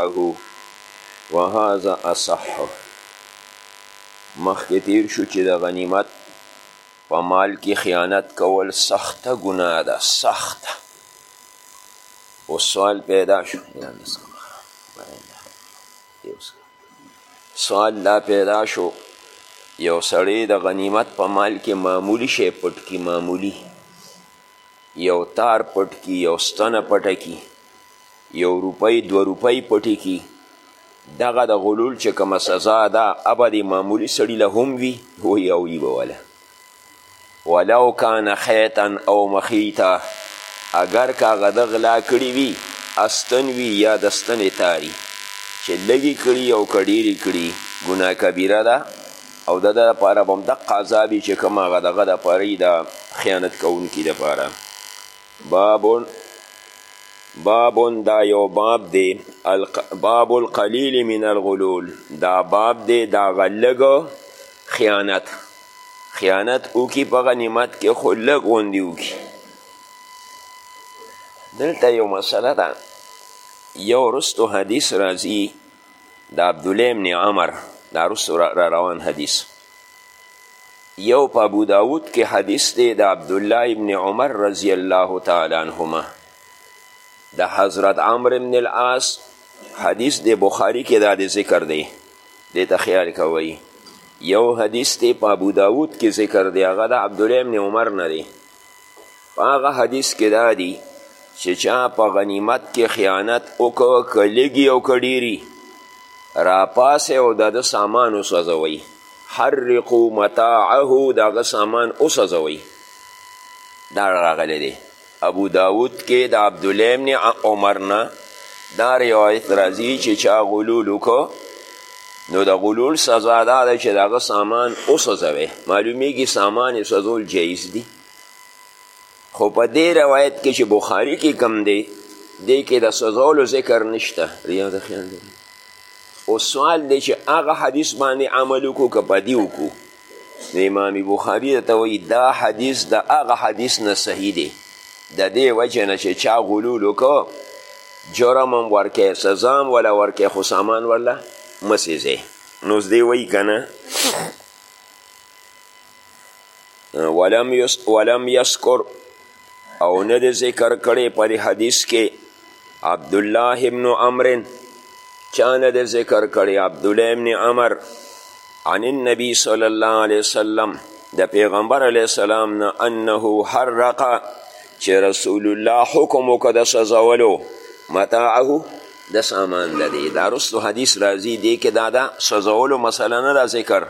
عنه وهذا اصح مخکې تیر شو چې د غنیمت په مال کې خیانت کول سخته ګناه ده سخته او سوال پیدا شو سوال دا پیدا شو یو سړی د غنیمت په مال کې معمولی شی پټ کی معمولی یو تار پټ کی یو ستنه پټه کی یو روپۍ دوه روپۍ پټې کی دغه د غلول چې کومه سزا ده ابه دې معمولي سړي له هم وي وایي او یي به وله ولو کان خیتا او مخیتا اگر که هغه ده غلا کړي وي استن وي یا د ستنې تاري چې لږې کړي او که ډېرې کړي ګناه کبیره ده او د ده لپاره به هم دقه عذاب وي چې کوم هغه د هغه دپاره یي د خیانت کوونکي دپاره باب باب دا یو باب دی باب القلیل من الغلول دا باب دی دا غلګ خیانت خیانت وکي په غنیمت کې خو لږ غوندې وکي دلته یو مسله ده یو رستو حدیث راځي د عبدالله ابن عمر دا رسو را روان حدیث یو په ابو داود کې حدیث دی د عبدالله ابن عمر رضی الله تعالی عنهما د حضرت عمر ابن العاص حدیث دی بخاری کې دا دی ذکر دی دی ته خیال کوئ یو حدیث دی په ابو داود کې ذکر دی هغه د عبدالله ابن عمر نه دی په هغه حدیث کې دا دي چې چا په غنیمت کې خیانت وکړ که لږي او که ډیري راپاسئ او د ده سامان وسوځوئ حرقو متاعه د هغه سامان وسوځوئ دا راغلی دی ابو داود کې د عبدالله ابن عمر نه دا روایت راځي چې چا غلول وکړو نو د غلول سزا دا ده چې د هغه سامان وسوځوي معلومیږي سامان یې سوځول جایز دي خو په دې روایت کې چې بخاري کې کم دی دې کې د سوځولو ذکر نشته ریا د خیال دی او سوال دی چې هغه حدیث باندې عمل وکړو که په دې وکړو نو امام بخاری ته وایي دا حدیث د هغه حدیث نه صحیح دی د دې وجې نه چې چا غلول وکړو جرم هم ورکې سزا هم وله ورکې خو سامان ورله مه سیزې نو اوس دی وایي که نه ولم, يس ولم يذكر او نه د ذکر کړی په دې حدیث کې عبدالله ابن عمر چا نه د ذکر کړی عبدالله ابن عمر عن النبي صلی الله علیه وسلم د پیغمبر علیه السلام نه انه حرق چې رسول الله حکم وکړه د سزولو متاعه د سامان لدی دا رستو حدیث راځي دی کې دا دا سزولو مسله نه دا ذکر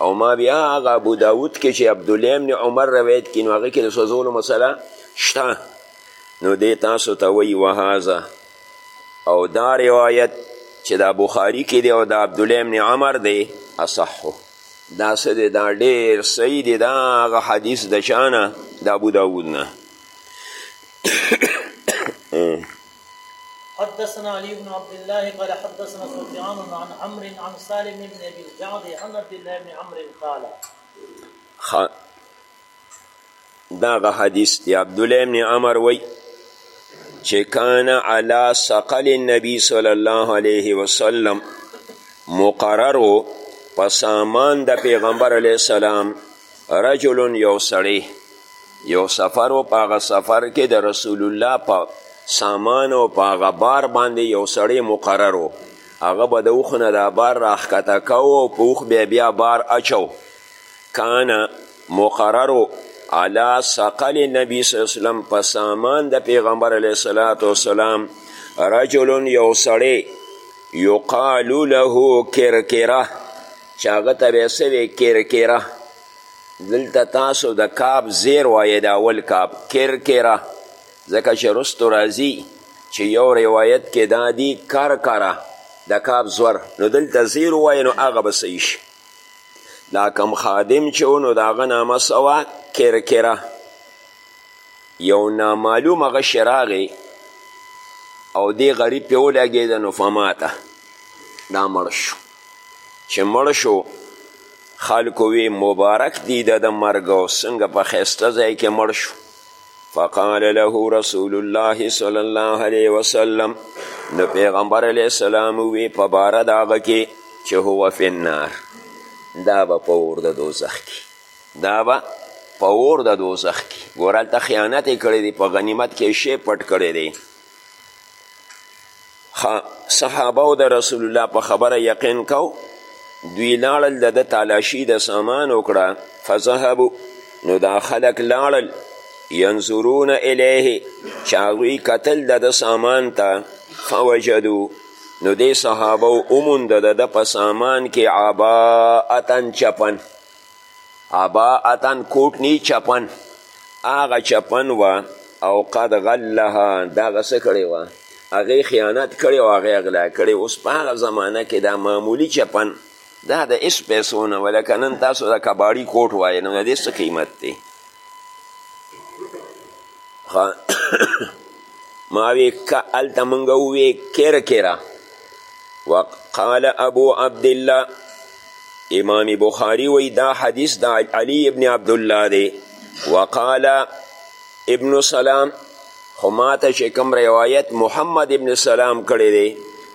او ما بیا هغه ابو داود کې چې عبدالله ابن عمر روایت کې نو هغه کې د سوځولو مسله شته نو دې تاسو ته وایي وهذا او دا روایت چې دا بخاری کې دی او دا عبدالله ابن عمر دی اصحو دا څه دی دا ډېر صحیح دی دا هغه حدیث د چا نه د ابو داود نه حدثنا علي بن عبد الله قال حدثنا سفيان عن عمرو عن سالم بن ابي الجعد عن عبد الله بن عمرو قال خ... داغه حدیث دی عبدالله ابن عمر وی چې کان علی سقل النبی صلی الله علیه وسلم مقرر په سامان د پیغمبر علیه السلام رجل یو سړی یو سفر و په هغه سفر کې د رسول الله په سامان او په هغه بار باندې یو سړی مقرر و هغه به د اوښ نه دا بار راښکته کوو او په اوښ بیا بیا بار اچو کانه مقرر و علا سقل نبی صلی الله وسلم په سامان د پیغمبر علیه صلات وسلام رجل یو سړی یقال له کرکره چې هغه ته به یې څه وی کرکره دلته تاسو د کاب زیر وایې د اول کاب کرکره ځکه چې رستو راځي چې یو روایت کې دا دي کرکره د کاب زور نو دلته زیر وایې نو هغه به صحیح شي دا کم خادم چې و نو د هغه نامه څه وه کرکره یو نامعلوم هغه شی راغی او دې غریب پې ولګېده نو فماته دا مړ شو چې مړ شو خلکو وی مبارک دی د د مرګ او څنګه په ښایسته ځای کې مړ شو فقال له رسول الله صلی الله علیه وسلم نو پیغمبر علیه السلام وی په باره د هغه کې چې هو فی النار دا به په اور د دوزخ کې دا به په اور د دوزخ کې ګوره هلته خیانت یې کړی دی په غنیمت کې شی پټ کړی دی صحابو د رسول الله په خبره یقین کو دوی لاړل د ده تالاشي د سامان وکړه فذهبو نو دا خلک لاړل ینظرون الیه چې هغوی کتل د ده سامان ته فوجدو نو دې صحابه وموند د ده په سامان کې عباءتا چپن ابا اتن کوټ نی چپن هغه چپن وه او قد غلها دغه څه کړې وه هغې خیانت کړی او هغې اغلا کړی اوس په هغه زمانه کې دا معمولي چپن دا د هېڅ پیسو نه وه لکه نن تاسو د کباړي کوټ وایې نو د دې څه قیمت دی ما وی هلته مونږ ووې کرکره وقال ابو عبدالله امام بخاری وی دا حدیث د علی ابن عبدالله دی وقال ابن سلام خو ماته چې کوم روایت محمد ابن سلام کړی دی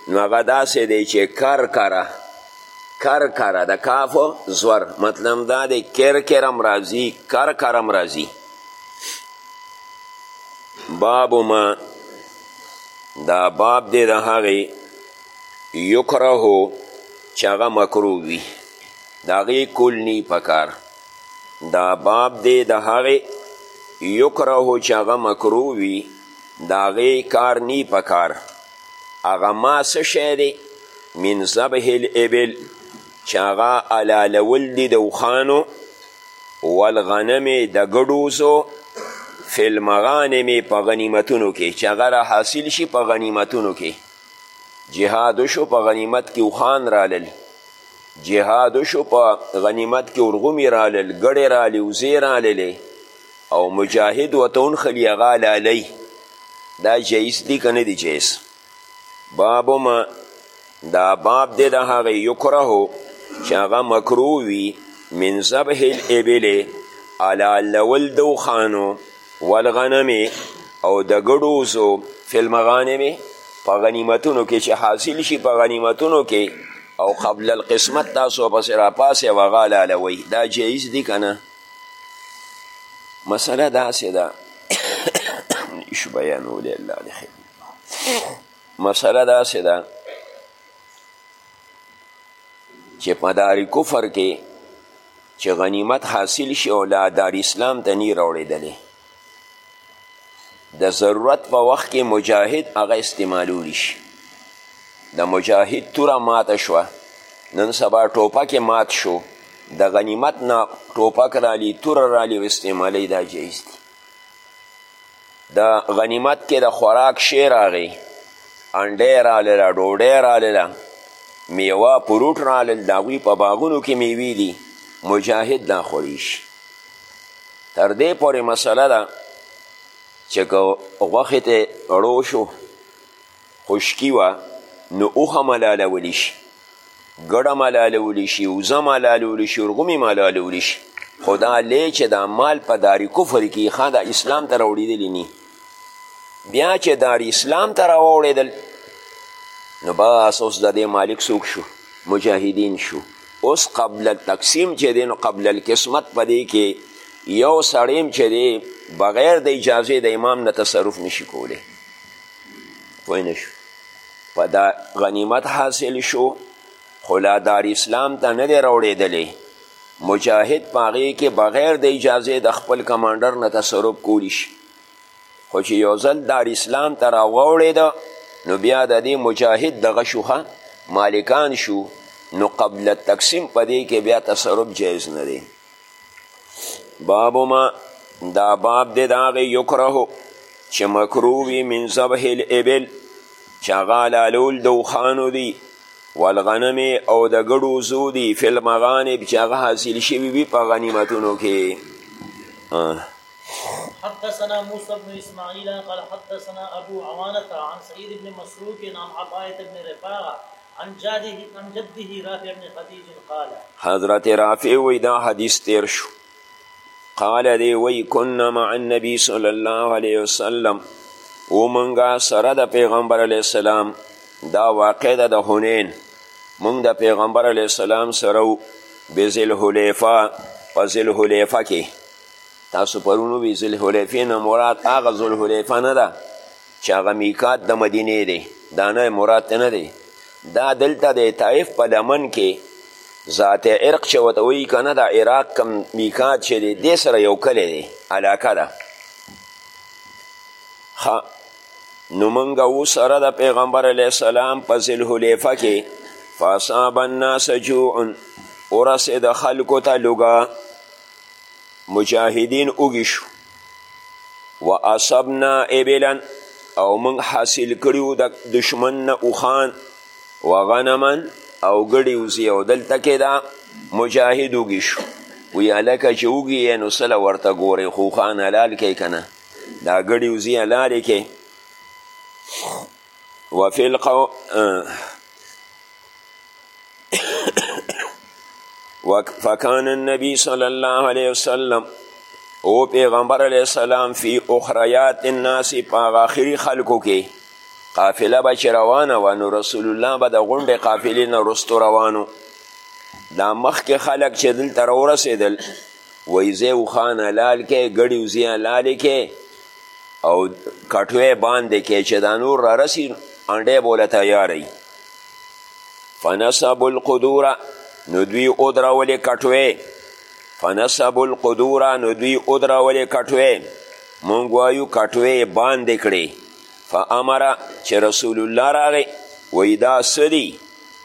نو هغه داسې دی چې کر کره کر کره د کافو زور مطلب دا دی کر کرم راځي کر کرم راځي باب ما دا باب دی د هغې یکره چې هغه مکروه وي د هغې کول نی پکار دا باب دی د هغې یکره چې هغه مکروه وي د هغې کار نی پکار هغه ما څه شی دی من ذبح الابل چې هغه حلالول دي د اوښانو والغنمې د ګډوزو فی المغانمې په غنیمتونو کې چې هغه را حاصل شي په غنیمتونو کې جهاد شو په غنیمت کې وخان رالل جهاد شو په غنیمت کې ورغومي رالل ګړې رالې وزې راللې او مجاهد ورته ونښلي هغه حلالوي دا جایز دي که نه دي جایز باب ما دا باب دی د هغې یکرهو چې هغه مکروه وي من ذبح الابل حلالول د وخانو والغنمې او د ګډو وزو فی المغانمې په غنیمتونو کې چې حاصل شي په غنیمتونو کې او قبل القسمت تاسو پسې راپاسې او هغه حلالوئ دا جایز دي که نه مسله داسې ده نش بیانولی الله د خیر مسله داسې ده چې په دار کفر کې چې غنیمت حاصل شي او لا دار اسلام ته نی راوړېدلی د ضرورت په وخت کې مجاهد هغه استعمالولی شي د مجاهد توره ماته شوه نن سبا ټوپک مات شو د غنیمت نه ټوپک رالی توره رالی او استعمالی دا جایز دي د غنیمت کې د خوراک شی راغی انډی راغله ډوډۍ راغله میوه پروټ راغلل د هغوی په باغونو کې میوې دي مجاهد دا خوړی شي تر دې پورې مسله ده چې که غوښې ته ړو شو خشکی وه نو اوښه ملاله شي ګړه ملاله شي وزه ملاله شي ورغومي ملاله شي خو دا لی چې دا مال په داری کفر کی ښه دا اسلام ته راوړېدلی نی بیا چې دار اسلام ته راوړېدل نو بس اوس د دې مالک څوک شو مجاهدین شو اوس قبل التقسیم چې دی نو قبل القسمت په دې کې یو سړی چې دی بغیر د اجازې د امام نه تصرف نشي کولی پوه نه شو په دا غنیمت حاصل شو خو لا دار اسلام ته نه دی راوړېدلی مجاهد په هغې کې بغیر د اجازې د خپل کمانډر نه تصرف کولی شي خو چې یو ځل دار اسلام ته راوړېده نو بیا د دې مجاهد دغه شو ښه مالکان شو نو قبل تقسیم په دې کې بیا تصرف جایز نه دی باب ما دا باب دی د هغې یکرهو چې مکروه وي من ذبح الابل چې هغه حلالول د اوښانو دي والغنم او د ګډو زو دي فی المغانب چې هغه حاصل شوي وي په غنیمتونو کې حدثنا موسى بن اسماعيل قال حدثنا ابو عوانه عن سعيد بن مسروق عن عطايه بن رفاعه عن جاده عن جده رافع بن خديج قال حضرت رافع وی دا حدیث تیر شو قال دی وی کنا مع النبی صلی الله علیه وسلم او منګه سره د پیغمبر علیه السلام دا واقع ده د هنین مونږ د پیغمبر علیه السلام سره و به ذلحلیفه په ذلحلیفه کې تاسو پرونو وی ذلحلیفې نه مراد هغه ذلحلیفه نه ده چې هغه میقات د مدینې دی دا نه مراد ته نه دی دا دلته د طایف په لمن کې ذات عرق چې ورته وایي که نه د عراق کم میقات چې دی دې سره یو کلی دی علاقه ده نو موږ او سره د پیغمبر علیه السلام په ذلحلیفه کې فاصاب الناس جوع ورسېد خلکو ته لوګه مجاهدین وږي شو و اصبنا ابلا او موږ حاصل کړیو د دشمن نه اوخان و غنمن او ګډې وزې او دلته کې دا مجاهد وږي شو وی هلکه چې وږي یې نو سله ورته ګورې خو خان حلال کې که نه دا ګډې وزې حلالې کې وفي القو فکان النبی صلی الله علیه وسلم او پیغمبر علیه السلام فی اخریات الناس په هغه آخري خلکو کې قافله به چې روانه وه نو رسول الله به د غونډې قافلې نه وروستو روانو دا مخکې خلک چې دلته راورسېدل وایي زه اوښان حلال کې ګړي وزې حلالې کې او کټوی باندې کې چې دا نور را رسی انډی بوله تیاری فنصب القدور نو دوی ودرولې کټوی فنصب القدور نو دوی ودرولې کټوی مونږ وایو کټوی باندې کړې فامره چې رسول الله راغی وی دا سدی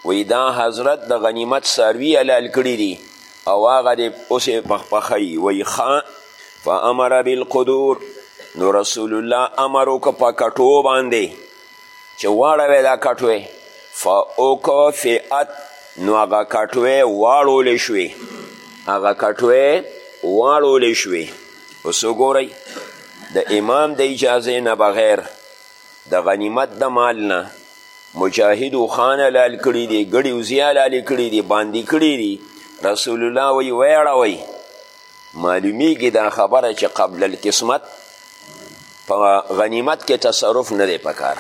وی دا حضرت د غنیمت ساروی حلال کړی دی او هغه دی اوس یې پخپخوي وایي ښه فامر بالقدور نو رسول الله امر وکړه په کټو باندې چې واړوی دا کټوی فاکفئت نو هغه کټوی واړولې شوې هغه کټوی واړولې شوې اوس وګورئ د امام د اجازې نه بغیر د غنیمت د مال نه مجاهد اوخان حلال کړي دي ګړي وزي حلالې کړي دي باندې کړي دي رسول الله وی ویړوي معلومیږي دا خبره چې قبل القسمت په غنیمت کې تصرف نه دی پکار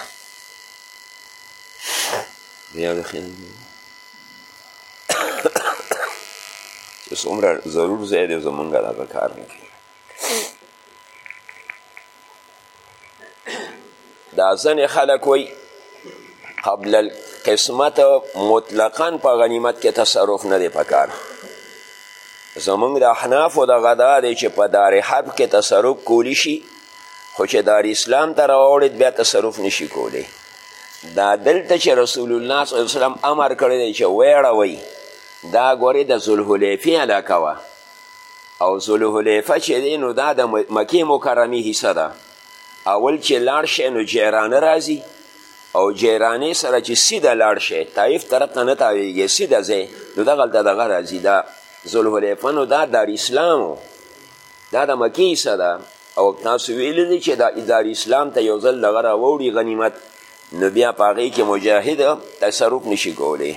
چې څومره ضرور ځای دی زمونږ دغه کار نه کوي دا ځنې خلک وایي قبل القسمت مطلقا په غنیمت کې تصرف نه دی پکار زمونږ د احنافو دغه دا دی چې په دار حرب کې تصرف کولی شي خو چې دار اسلام ته راوړید بیا تصرف نشي کولی دا دلته چې رسول الله صلی الله وسلم امر کړی دی چې ویړوئ دا ګورې د ذوالحلیفې علاقه وه او ذوالحلیفه چې دی نو دا د مکې مکرمې حصه ده اول چې لاړ شی نو جیرانه راځي او جیرانې سره چې سیده لاړ شی طایف طرف ته نه تاویږي سیده ځای نو دغلته دغه راځي دا ذوالحلیفه نو دا دار اسلام دا د مکې حصه ده او تاسو ویلی دی چې دا دار اسلام ته یو ځل دغه راوړي غنیمت نو بیا په هغې کې مجاهد تصرف نشي کولی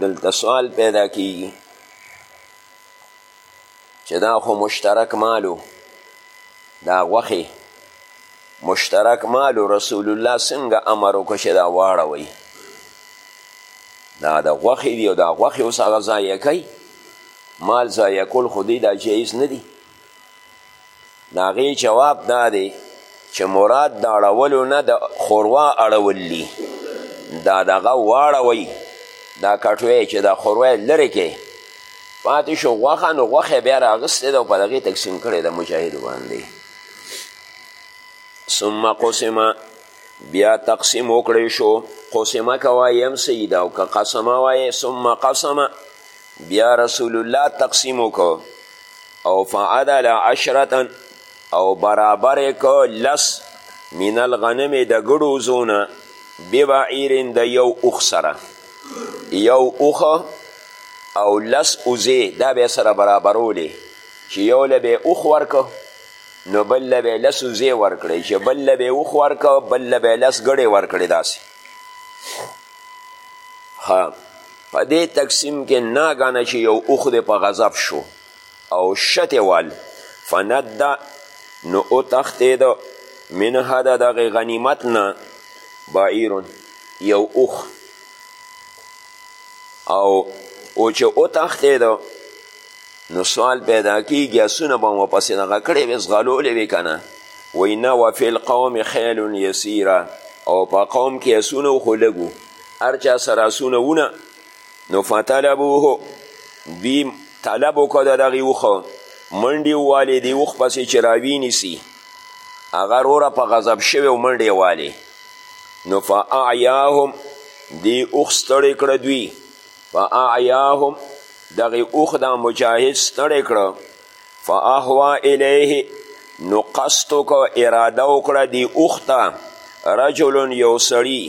دلته سوال پیدا کیږي چې دا خو مشترک مالو دا غوښې مشترک مالو رسول الله څنګه امر وکړو چې دا واړوئ دا د غوښې دي او دا غوښې اوس هغه ضایع کوي مال ضایع کول خو دی دا جایز نه دي د هغې جواب دا دی چې مراد د اړولو نه د خوروا اړول دي دا دغه واړوئ دا کټوی چې دا خوروا یې لرې کړئ پاتې شو غوښه نو غوښه یې بیا راغستې ده او په دغې تقسیم کړې ده مجاهدو باندې ثم قسمه بیا تقسیم وکړی شو قسمه که وایم سیده او که قسمه وایې ثم قسمه بیا رسول الله تقسیم وکړو او فعدل عشرتا او برابر کو لس من الغنم د ګډو زونه ببعیر د یو اوخ سره یو اوخ او لس اوزې دا به سره برابرولې چې یو له به اوخ ورکو نو بل له به لس اوزې ورکړې چې بل له به اوخ ورکو بل له به لس ګړې ورکړې داسې ها په دې تقسیم کې ناګانه چې یو اوښ دی په غضب شو او شتې وال فنده نو وتښتېده منها د دغې غنیمت نه بعیرون یو اوښ او او چې وتښتېده نو سوال پیدا کیږي اسونه به مو پسې دغه کړی وې ځغلولې وې که نه وایي نه وفي القوم خیل یسیره او په قوم کې اسونه و خو لږو هر چا سره اسونه ونه نو فطلبوه دوی طلب وکړه د دغې اوښه منډې ووالې دې اوښ پسې چې راویې نیسي هغه روره په غضب شوی او منډې والې نو فاعیاهم دې اوښ ستړی کړه دوی فاعیاهم دغه اوښ دا مجاهد ستړی کړه فاهوا الیه نو قصد وکړه اراده وکړه دې اوښ ته رجل یو سړي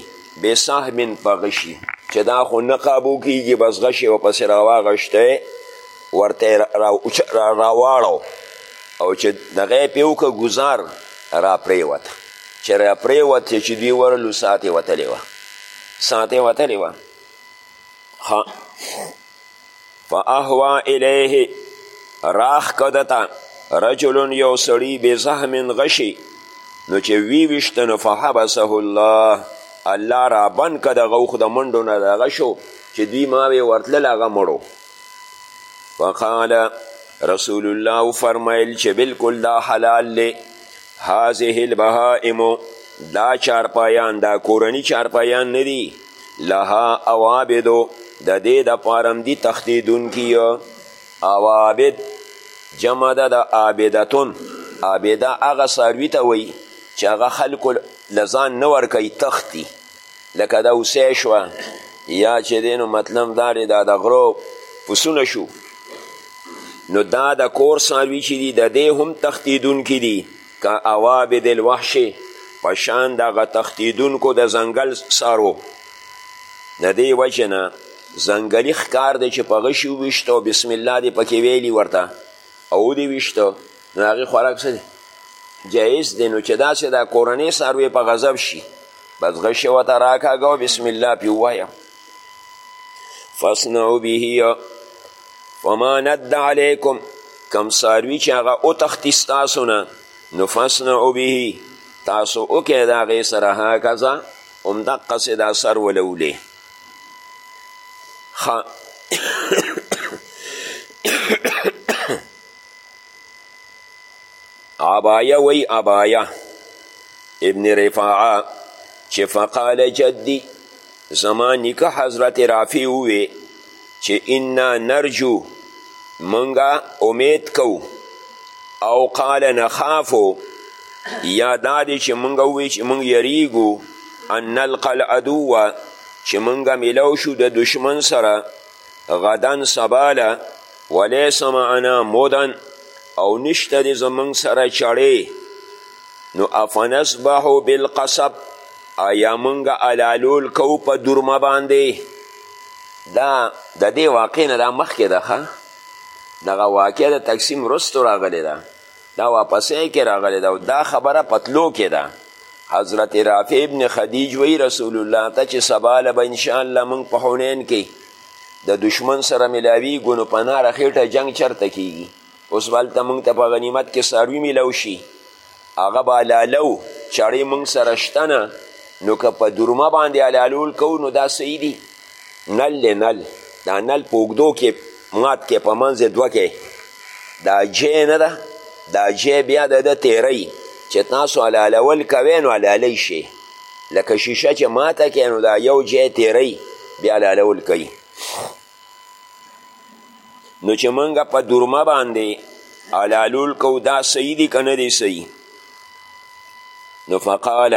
بسهم په غشي چې دا خو نه قابو کیږي بس غشی ورپسې راواغشتی ورته راواړو او چې دغه یې پرې وکړه ګزار راپرېوت چې راپرېوت چې دوی ورلو ساعت یې وتلې وه ساعت یې وتلې وه ها فاهوا الیه راخ کدتا رجل یو سړی بزهم غشی نو چې وی وشته نو فحبسه الله الله را بند که د غوخ د منډو نه د غشو چې دوی ماوې ورتلل هغه مړو فقال رسول الله فرمایل چې بالکل دا حلال دی هذه البهائم دا چارپایان دا کورنی چارپایان نه دي لها اوابدو د دې دپاره هم دي تښتېدونکي اوابد جمع ده د عابدتون عابده هغه څاروي ته وایي چې هغه خلکو له ځان نه ورکوي تښتي لکه دا اوسه شوه یا چې دی نو مطلب دا دی دا د غرو پسونه شو نو دا د کور څاروي چې دي د دې هم تښتېدونکي دي که عوابد الوحش په شان د هغه تښتېدونکو د ځنګل سارو د دې وجې نه ځنګلي ښکار دی چې په غشي وویشته او بسم الله دې پکې ویلي ورته او ودې ویشته نو هغې خوراک څه دی جایز دی نو چې داسې دا کورنۍ څاروی په غضب شي بس غشې ورته راکاږه او بسم الله پې ووایه فاصنعوا به فما ند علیکم کم څاروي چې هغه وتښتي ستاسو نه نو فاصنعوا به تاسو وکړئ د هغې سره هکذا همدقسې دا سر ولولې ښه عبایه وی عبایه ابن رفاعه چې فقال جدی زما نیکه حضرت رافع ووی چې انا نرجو منګه امید کو او قال نخافو یا دا دی چې منګه ووی چې منګ یریږو ان نلقى العدو چې منګه ملو شو د دشمن سره غدن سباله ولیس معنا مدن او نشته دی زمونږ سره چړې نو افنسبحو بالقصب آیا مونږ علالول کوو په دورمه باندې دا د دې واقع نه دا مخکې ده ښه دغه واقع د تقسیم وروسته راغلې ده دا واپسې کې راغلې ده او دا خبره په تلو کې ده حضرت رافع ابن خدیج وی رسول الله ته چې سبا له به انشاءالله مونږ په حنین کې د دشمن سره ملاویږو نو په ناره خېټه جنګ چرته کیږي اوس به هلته موږ ته په غنیمت کې څاروي میلاو شي هغه به حلالو چړې موږ سره شته نه نو که په درمه باندې حلالول کوو نو دا صحیح دي نل دی نل دا نل په اوږدو کې مات کې په منځ دوه کې دا جی نه ده دا جی بیا د ده تیری چې تاسو حلالول کوئ نو حلالۍ شي لکه شیشه چې ماته کې نو دا یو جای تیری بیا لالول کوي نو چې موږ په دورمه باندې علالول کو دا صحیح دی که نه دی صحیح نو فقال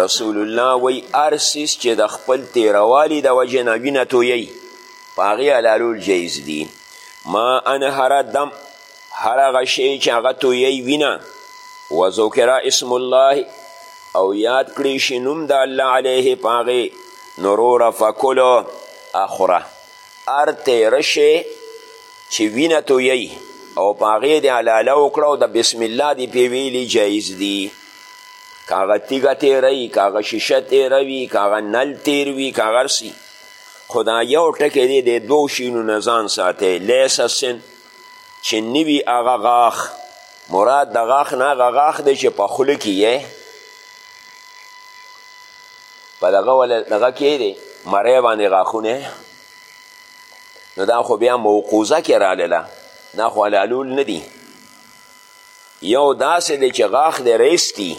رسول الله وی ارسیس چې د خپل تیروالي د وجې نه وینه تویی په هغې علالول جایز دي ما انهره دم هر هغه شی چې هغه تویی وینه وذکر اسم الله او یاد کړی شي نوم د الله علیه په هغې نو روره فکلو اخوره هر تیره شی چې وینه تویی او په هغې دې حلاله وکړه او د بسم الله دې پې ویلي جایز دي که هغه تیږه تیره وي که هغه شیشه تیره وي که هغه نل تیر وي که هغه خو دا یو ټکی دی د دوو شینو نه ځان ساتئ لیسه سن چې نوي هغه غاښ مراد د غاښ نه هغه غاښ دی چې په خوله کې یې په دغه وله دغه کې دی مری باندې غاښونه نو دا خو بیا موقوزه کې راغله دا خو علالول نه دي یو داسې دی چې غاښ دی ریستی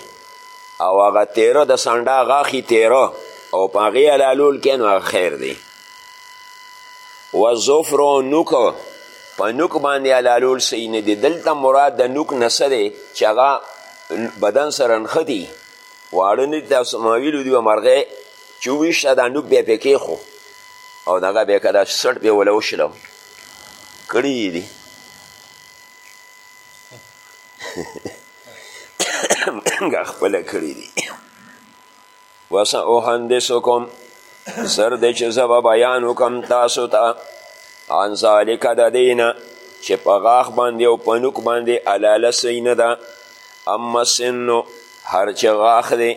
او هغه تیره د سانډا غاښي تیره او په هغې حلالول کې نو هغه خیر دی و زفر او نوک په نوک باندې حلالول صحیح نه دی دلته مراد د نوک نه څه دی چې هغه بدن سره نښتي واړه نه دي تاسو ما ویلو دي مرغۍ چې وویشته دا نوک بیا پې کېښو او دغه بیا که دا سټ پې وله وشلو کړي دي څنګه خپل کړی دي وساحدثکم زر دې چې زه به بیان وکم تاسو ته عن ذالک د دینه چې په غاښ باندې او په نوک باندې علاله صحیح نه ده اما سنو هر چې غاښ دی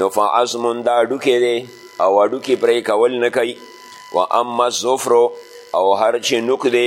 نو فعظم دا ډوکی دی او ډوکی پرې کول نه کوي و اما زفرو او هر چې نوک دی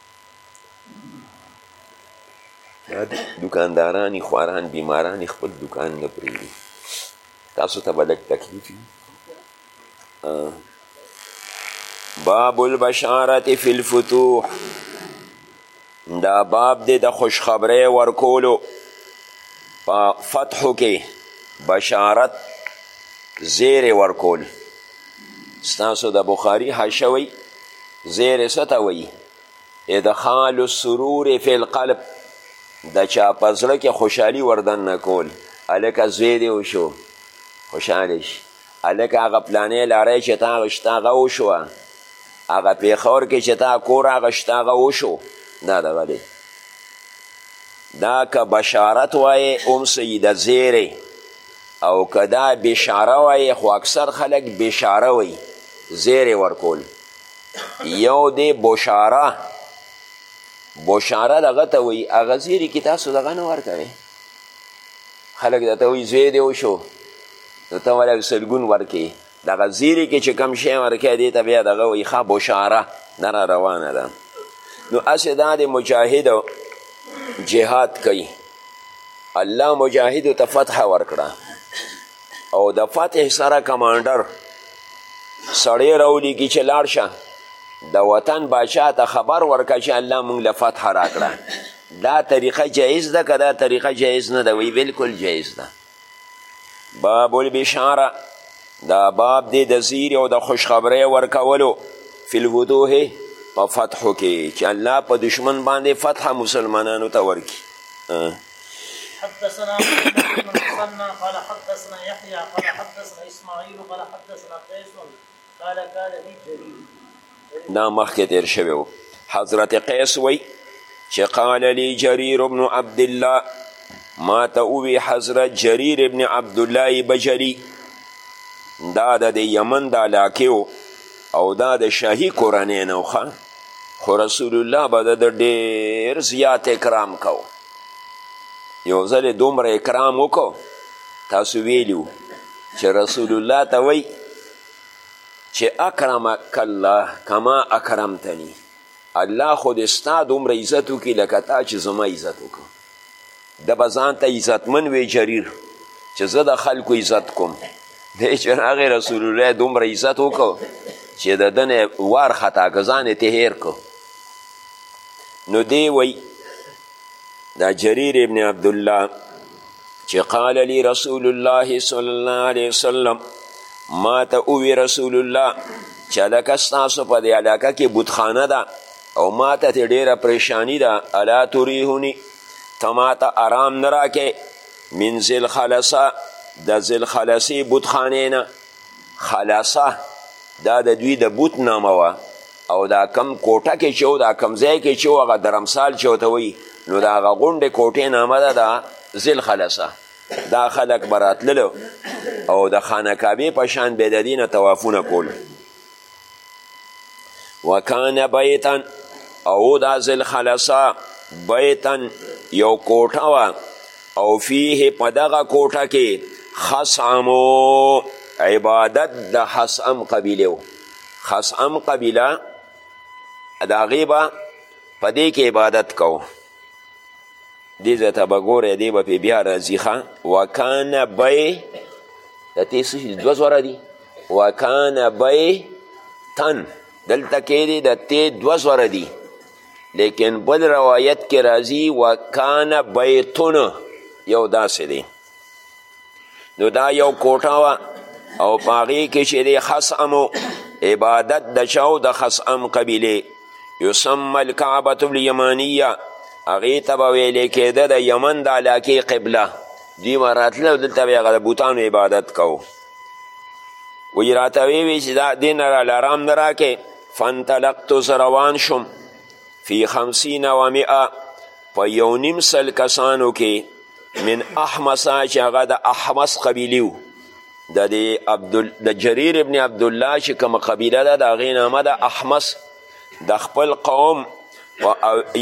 دا دکانداران خواران بیماران خپل دکان نه پریږدي تاسو ته به لږ تکلیف وي باب البشارت فی الفتوح دا باب دی د خوشخبری ورکولو په فتحو کې بشارت زیر ورکول ستاسو د بخاری حاشیه وی زیر ستا وی ادخال السرور فی القلب د چا په زړه کې خوشحالي وردننه کول هلکه زوی دی وشو خوشحاله شي هلکه هغه پلانې لاری چې تا هغه شته هغه وشوه هغه پېښور کې چې تا کور هغه شته هغه وشو دا دغه دی دا که بشارت وایې هم صحیح ده زیری او که دا بشاره وایې خو اکثر خلک بشاره وایي زیرې ورکول یو دی بشاره بشاره دغه ته وایي هغه زیري کې تاسو دغه نه ورکوئ خلک درته وایي زوی دی وشو نو ته ورله سلګون ورکې دغه زیری کې چې کم شی ورکوي دې ته بیا دغه وایي ښه بشاره نه را روانه ده نو هسې دا د مجاهد جهاد کوي الله مجاهدو ته فتح ورکړه او د فتح سره کمانډر سړی راولیږي چې لاړ شه د وطن باچا ته خبر ورکړه چې الله مونږ له فتح راکړه دا طریقه جایز ده که دا طریقه جایز نه ده وی بلکل جایز ده باب البشاره دا باب دی د زیر او د خوشخبری ورکولو فی الوضوح په فتحو کې چې الله په دشمن باندې فتح مسلمانانو ته ورکي حدثنا قال حدثنا يحيى قال حدثنا اسماعيل قال حدثنا قيس نه مخکې تیر شوی و حضرت قیس وی چې قال لی جریر ابن عبدالله ما ته اوی حضرت جریر ابن عبدالله بجلی دا د د یمن د علاقې او دا د شاهي کورنۍ نه وخه خو رسول الله به د ډېر زیات اکرام کو یو ځل دومره اکرام وکړو تاسو ویلي چې رسول الله ته وایي چې اکرمک الله کما اکرمتنی الله خو دې ستا دومره عزت وکړي لکه تا چې زما عزت وکړو ده به ځان ته عزتمن وی جریر چې زه د خلکو عزت کوم دی چې راغی رسول الله دومره عزت وکړو چې د ده نه وار خطا که ځان یې تهیر کړو نو دی وایي دا جریر ابن عبدالله چې قال لی رسول الله صلی الله علیه وسلم ما ته اوی رسول الله چې هلکه ستاسو په دې علاقه کې بتخانه ده او ما ته تې ډېره پریشانی ده الا تریحوني ته ما ته ارام نه راکې من ذل خلصه د ذل خلصې بتخانې نه خلصه دا د دوی د بت نامه وه او دا کم کوټه کې چې دا کم ځای کې چې هغه درمسال چې ورته وایي نو د هغه غونډې کوټې نامه ده دا ذل خلصه دا خلک به راتللو او د خانه کعبې په شان به د دې نه طوافونه کول وکانه بیتا او دا ذل خلصه بیتا یو کوټه وه او فیه په دغه کوټه کې خصمو عبادت د حسم قبیله و خسعم قبیله د هغې به په دې کې عبادت کوو دې ځای ته به ګورئ دې به پې بیا راځي ښه وکانه بی د تې څه شي دوه زوره دي وکانه بی تن دلته کې دی د تې دوه زوره دي لیکن بل روایت کې راځي وکانه بیتونه یو داسې دی نو دا یو کوټه وه او په هغې کې چې دی خسم و عبادت د چا او د خسم قبیلې یسمه الکعبة الیمانیه هغې ته به ویلې کېده د یمن د علاقې قبله دوی به راتله او دلته به یې هغه د بوتانو عبادت کوو وی راته ویوی چې دا دین را لارام نه راکې فانطلقت زه روان شوم فی خمسین و مئه په یو نیم سل کسانو کې من احمسا چې هغه د احمس قبیلی و د د جریر ابن عبدالله چې کومه قبیله ده د هغې نامه ده احمس د خپل قوم و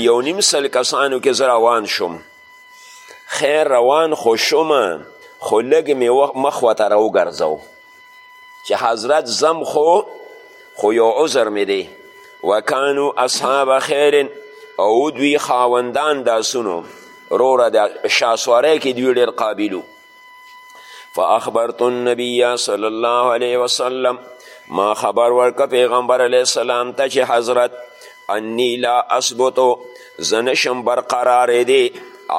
یو نیم سل کسانو کې زه روان شوم خیر روان خو شوم خو لږ مې مخ ورته راوګرځو چې حضرت زم خو خو یو عذر مې دی وکانو اصحاب خیر او دوی خاوندان داسونو روره د شاسواری کې دوی ډېر قابلو فاخبرت النبی صلی الله علیه وسلم ما خبر ورکه پیغمبر علیه السلام ته چې حضرت انی لا اثبتو زنشم برقرار دی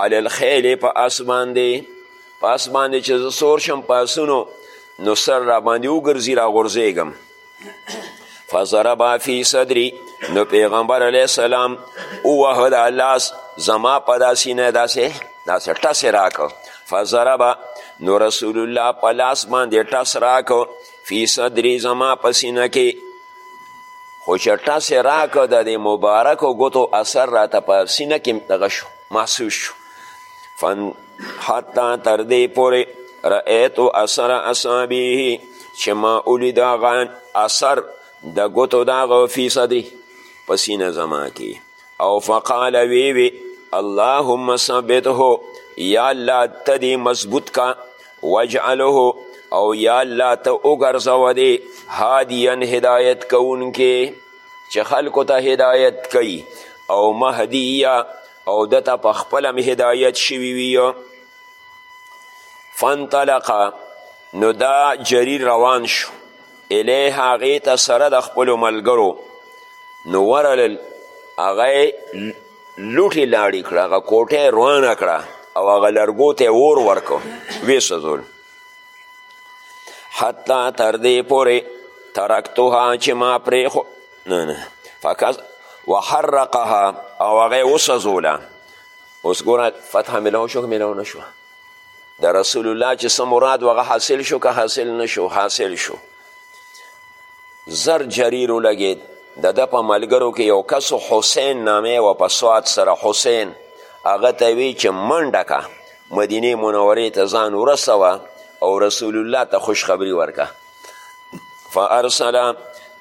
علی الخیل په اسمان دی پاس باندې چې زه سور شم پاسونو نو سر را باندې وګرځي را غورځېږم فضربا فی صدری نو پیغمبر علیه السلام ووهه دا لاس زما په دا سینه داسې داسې ټسې راکړ فضربا نو رسول الله په لاس باندې ټس راکړ فی صدری زما په سینه کې خو چې ټس یې راکړه د دې مبارکو ګوتو اثر راته په سینه کې دغه شو محسوس شو حتی تر دې پورې رأیتو اثر اصابیه چې ما ولید هغه اثر د ګوتو د هغه فی صدري په سینه زما کې او فقال وی وی اللهم ثبته یا الله ته دې مضبوط کا واجعله او یا الله ته وګرځوه دې هادیا هدایت کوونکې چې خلکو ته هدایت کوي او مهدیه او ده ته په خپل هم هدایت شوي وي فانطلقه نو دا جریر روان شو الیه هغې ته سره د خپلو ملګرو نو ورلل هغه لوټې لاړې کړه هغه کوټه یې روانه کړه او هغه لرګو ته یې اور ورکړ ویې سوځول حتی تر دې پورې ترکتها چې ما پرېښو نه نه فکس وحرقها او هغه وسوځوله اوس ګوره فتح ملاو شو که ملاو نه شوه د رسول الله چې څه مراد وغه حاصل شو که حاصل نشو حاصل شو زر جریر ولګید د ده په ملګرو کې یو کس حسین نامه و په سواد سره حسین هغه ته وی چې منډه که مدینه منورې ته ځان ورسوه او رسول الله ته خوشخبری ورکه فارسل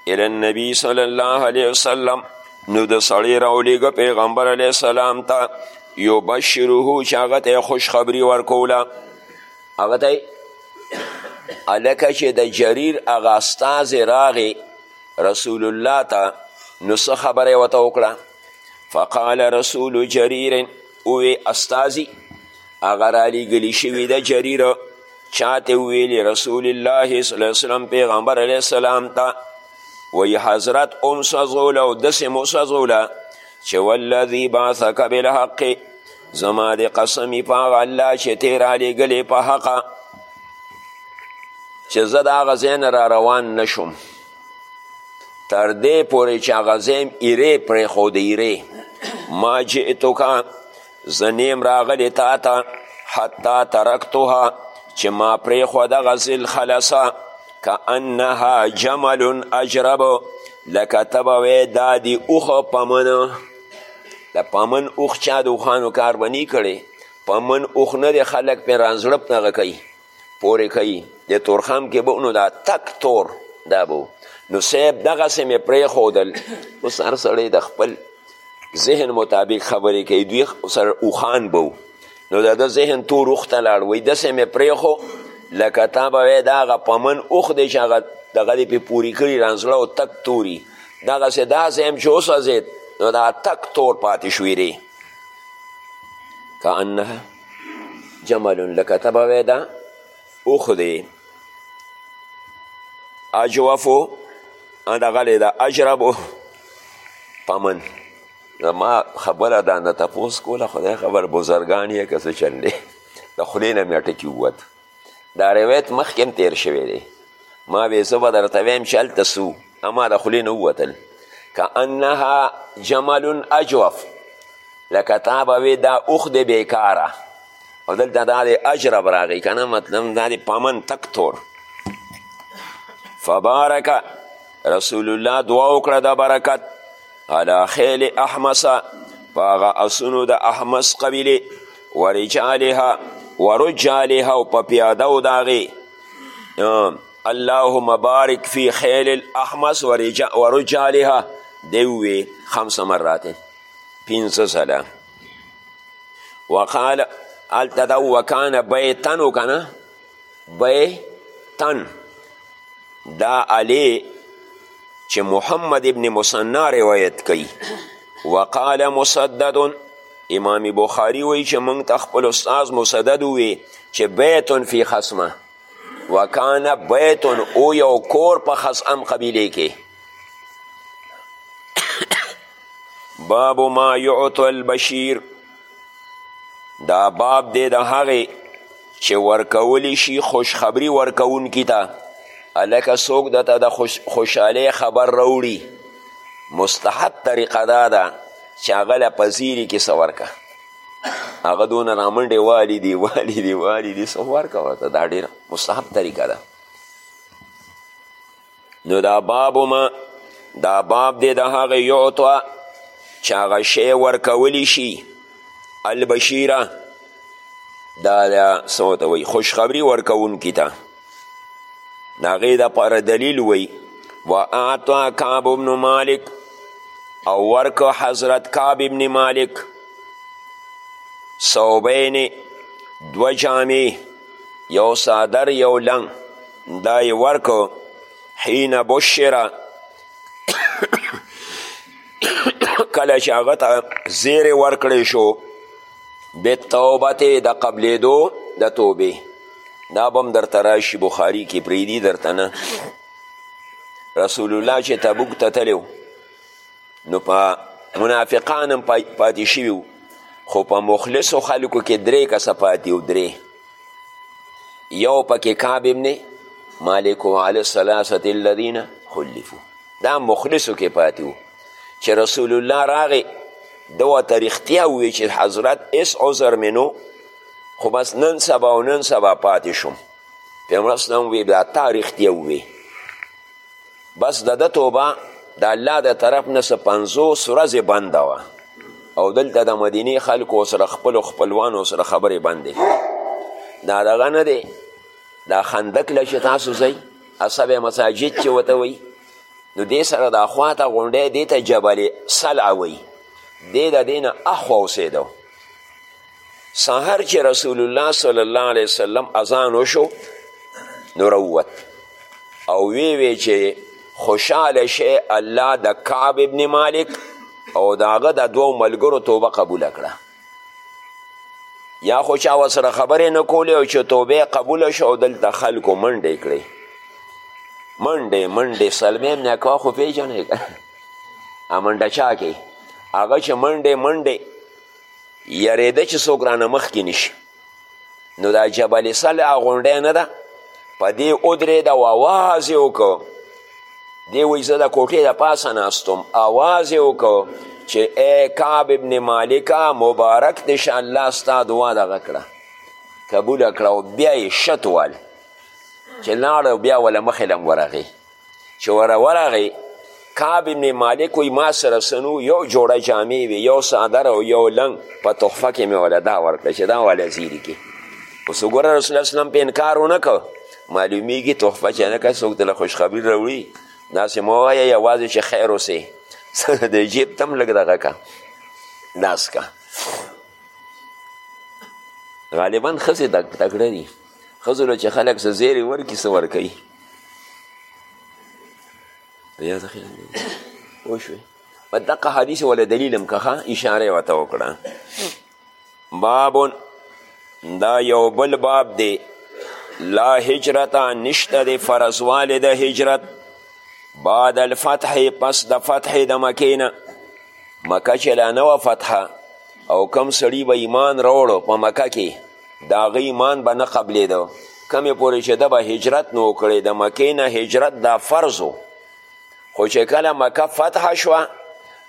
الى النبي صلی الله علیه وسلم نو د سړی راولیږه پیغمبر علیه السلام ته یبشره چې هغه ته خوشخبری ورکوله هغه ته هلکه چې د جریر هغه استازې راغې رسول الله ته نو څه خبره یې ورته وکړه فقال رسول جریر اوې استازي هغه رالیږلي شوي ده جریره چاته ویلي رسول الله صلی الله علیه وسلم پیغمبر علیه السلام ته وی حضرت ام سزوله او دسې مو سزوله چې والذي بعثک بالحق زما د قسمی په هغه الله چې تې رالیږلې په حقه چې زه د هغه ځای نه را روان نه شوم تر دې پورې چې هغه زیم ایرې پرېښود ایرې ما جئتک زه نیم راغلی تا ته حتی ترکتها چې ما پرېښوه دغه ذل خلصه که انها جمل اجرب لکه ته به وې دا دي اوښه پمن د پمن اوښ چا د اوښانو کار به نی کړی پمن اوښ نه دی خلک پرې رانزړپ دغه کوي پورې کوي د تورخم کې به نو دا تک تور دا به نو صاحب دغسې مې پرېښودل اوس هر سړی د خپل ذهن مطابق خبرې کوي دوی سره اوښان به نو د ده ذهن تور اوښ ته لاړ وایي داسې مې پرېښو لکه تا به وایې د هغه په من اوښ دی چې هغه دغه دې پې پوري کړي رانزړه او تک توري دغسې دا ذهن چې وسوځېد نو دا تک تور پاتې شویرې که انها جمل لکه ته به وایې دا اوښ دی اجوفو دغلې ده اجربو پمن زما خبره دا نه تپوس کوله خدای خبر بزرګان یې که څه چل دی د خولې نه مې ټکي ووت دا روایت مخکې هم تیر شوی دی ما وې زه به درته وایم چې هلته سو اما د خولې نه ووتل که انها جمل اجوف لکه تا به وې دا اوښ دی بېکاره او دلته دا دی اجرب راغی که نه مطلب دا دی پمن تک تور فبارک رسول الله دعا وکړه د برکت علی خیل احمسه په هغه اسونو د احمس قبیلې ورجالها ورجالها او په پیاده او داغې اللهم بارک فی خیل الاحمس ورجالها دی ووی خمس مرات پنځه ځله وقال هلته دا وکانه بیتن وکنه بیتن دا علی چې محمد ابن مسنا روایت کوي وقال مسدد امام بخاری وی چې موږ ته خپل استاذ مسدد وی چې بیت فی خصمه وکان بیت او یو کور په خصم قبیله کې باب ما یعطو البشیر دا باب دی د هغې چې ورکولی شي خوشخبری ورکوونکي ته هلکه څوک درته د خوش خوشحالۍ خبر راوړي مستحب طریقه دا ده چې هغه له په زیري کې څه ورکه هغه دونه رامنډې والي دي والي دي والي دي څه ورکه ورته دا ډېره مستحب طریقه ده نو دا باب ما دا باب دی د هغه یعطا چې هغه شی ورکولی شي البشیره دا دا څه ته وایي خوشخبري ورکوونکي ته د هغې دپاره دلیل وایي و اعطا کعب بن مالک او ورکو حضرت کعب ابن مالک صوبین دو جامې یو صادر یو لنګ دا یې ورکو حین بشره کله چې هغه ته زیری ورکړی شو بتوبتې د قبلېدو د توبې دا به هم درته راشي بخاري کې پرېږدي درته نه رسول الله چې تبوک ته تللی نو په منافقان هم پاتې شوي خو په مخلصو خلکو کې درې کسه پاتې و درې یو پکې کعب ابن مالک وعلی الثلاثه الذین خلفو دا مخلصو کې پاتې وو چې رسول الله راغی ده ورته رښتیا وویل چې حضرت هېڅ عذر مې نو خو بس نن سبا او نن سبا پاتې شوم پیغمبر اسلام وی بیا تا رښتیا ووی بس د ده توبه د الله د طرف نه څه پنځوس ورځې بنده وه او دلته د مدینې خلکو سره خپلو خپلوانو سره خبرې بندې دا دغه نه دی دا خندق له چې تاسو ځئ اصحاب مساجد چې ورته وایي نو دې سره د اخواته غونډی دې ته جبل سلع وایي دی د دې نه اخوا اوسېدو سهار چې رسول الله صلی الله علیه وسلم اذان وشو نو رووت او وی وی چې خوشحاله شی الله د کعب ابن مالک او د هغه د دوو ملګرو توبه قبوله کړه یا خو چا ورسره خبرې نه کولې او چې توبه قبوله شو او دلته خلکو منډې کړې منډې منډې سلمې نه کوه خو پېژنې امنډه چا کې هغه چې منډې منډې یریده چې څوک رانه مخکې نشي نو دا جبل سل غونډی نه ده په دې ودرېده او اواز یې وکړو دی وایي زه د کوټې د پاسه ناستم اواز یې وکړو چې ای کعب ابن مالکه مبارک دې شه الله ستا دعا دغه کړه قبوله کړه او بیا یې شت وال چې لاړه بیا وله مخې لم ورغی چې وره ورغی کعب ابن مالک وی ما سره سنو یو جوړه جامې وي یو څادر او یو لنګ په تحفه کې مې وله دا ورکړه چې دا والا زیري کې اوس وګوره رسول اسلام په انکار ونه کړ معلومیږي تحفه چې نه کوي څوک دله خوشخبري راوړي داسې مه وایه یوازې چې خیر اوسې د جیب ته هم لږ دغه که داس که غالبا ښځې تکړه دي ښځو له چې خلک څه زیرې ورکړي څه ورکوي یا ته خیال دی پوه شوې په دقه حدیث وله دلیل هم که اشاره یې ورته وکړه باب دا یو بل باب دی لا هجرت نشته د فرضوالی د هجرت بعد الفتح پس د فتح د مکې نه مکه چې لا نه وه فتحه او کم سړي به ایمان راوړو په مکه کې د هغه ایمان به نه قبلېده کمې پورې چې ده به هجرت نه وکړي د مکې نه هجرت دا فرض و خو چې کله مکه فتح شوه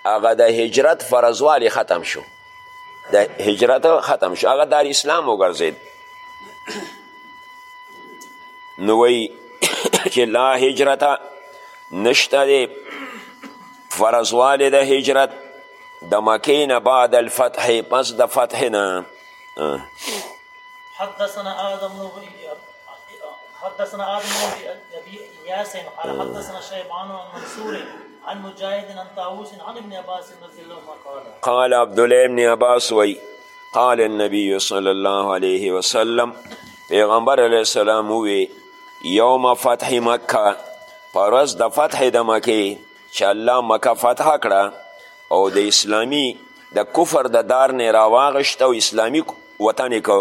هغه د هجرت فرضوالی ختم شو د هجرت ختم شو هغه دار اسلام وګرځېد نو وایي چې لا هجرت نشته دی فرضوالی د هجرت د مکې نه بعد الفتح پس د فتح نه حدثنا آدم حدثنا آدم أبي إياس قال حدثنا شيبان عن منصور عن مجاهد عن طاووس عن ابن عباس رضي الله عنه قال قال عبد الله بن عباس وي قال النبي صلى الله عليه وسلم پیغمبر علیه السلام وی یوم فتح مکه پرز د فتح د مکه چې الله مکه فتح کړه او د اسلامی د کفر د دار نه راواغشت او اسلامي وطن کو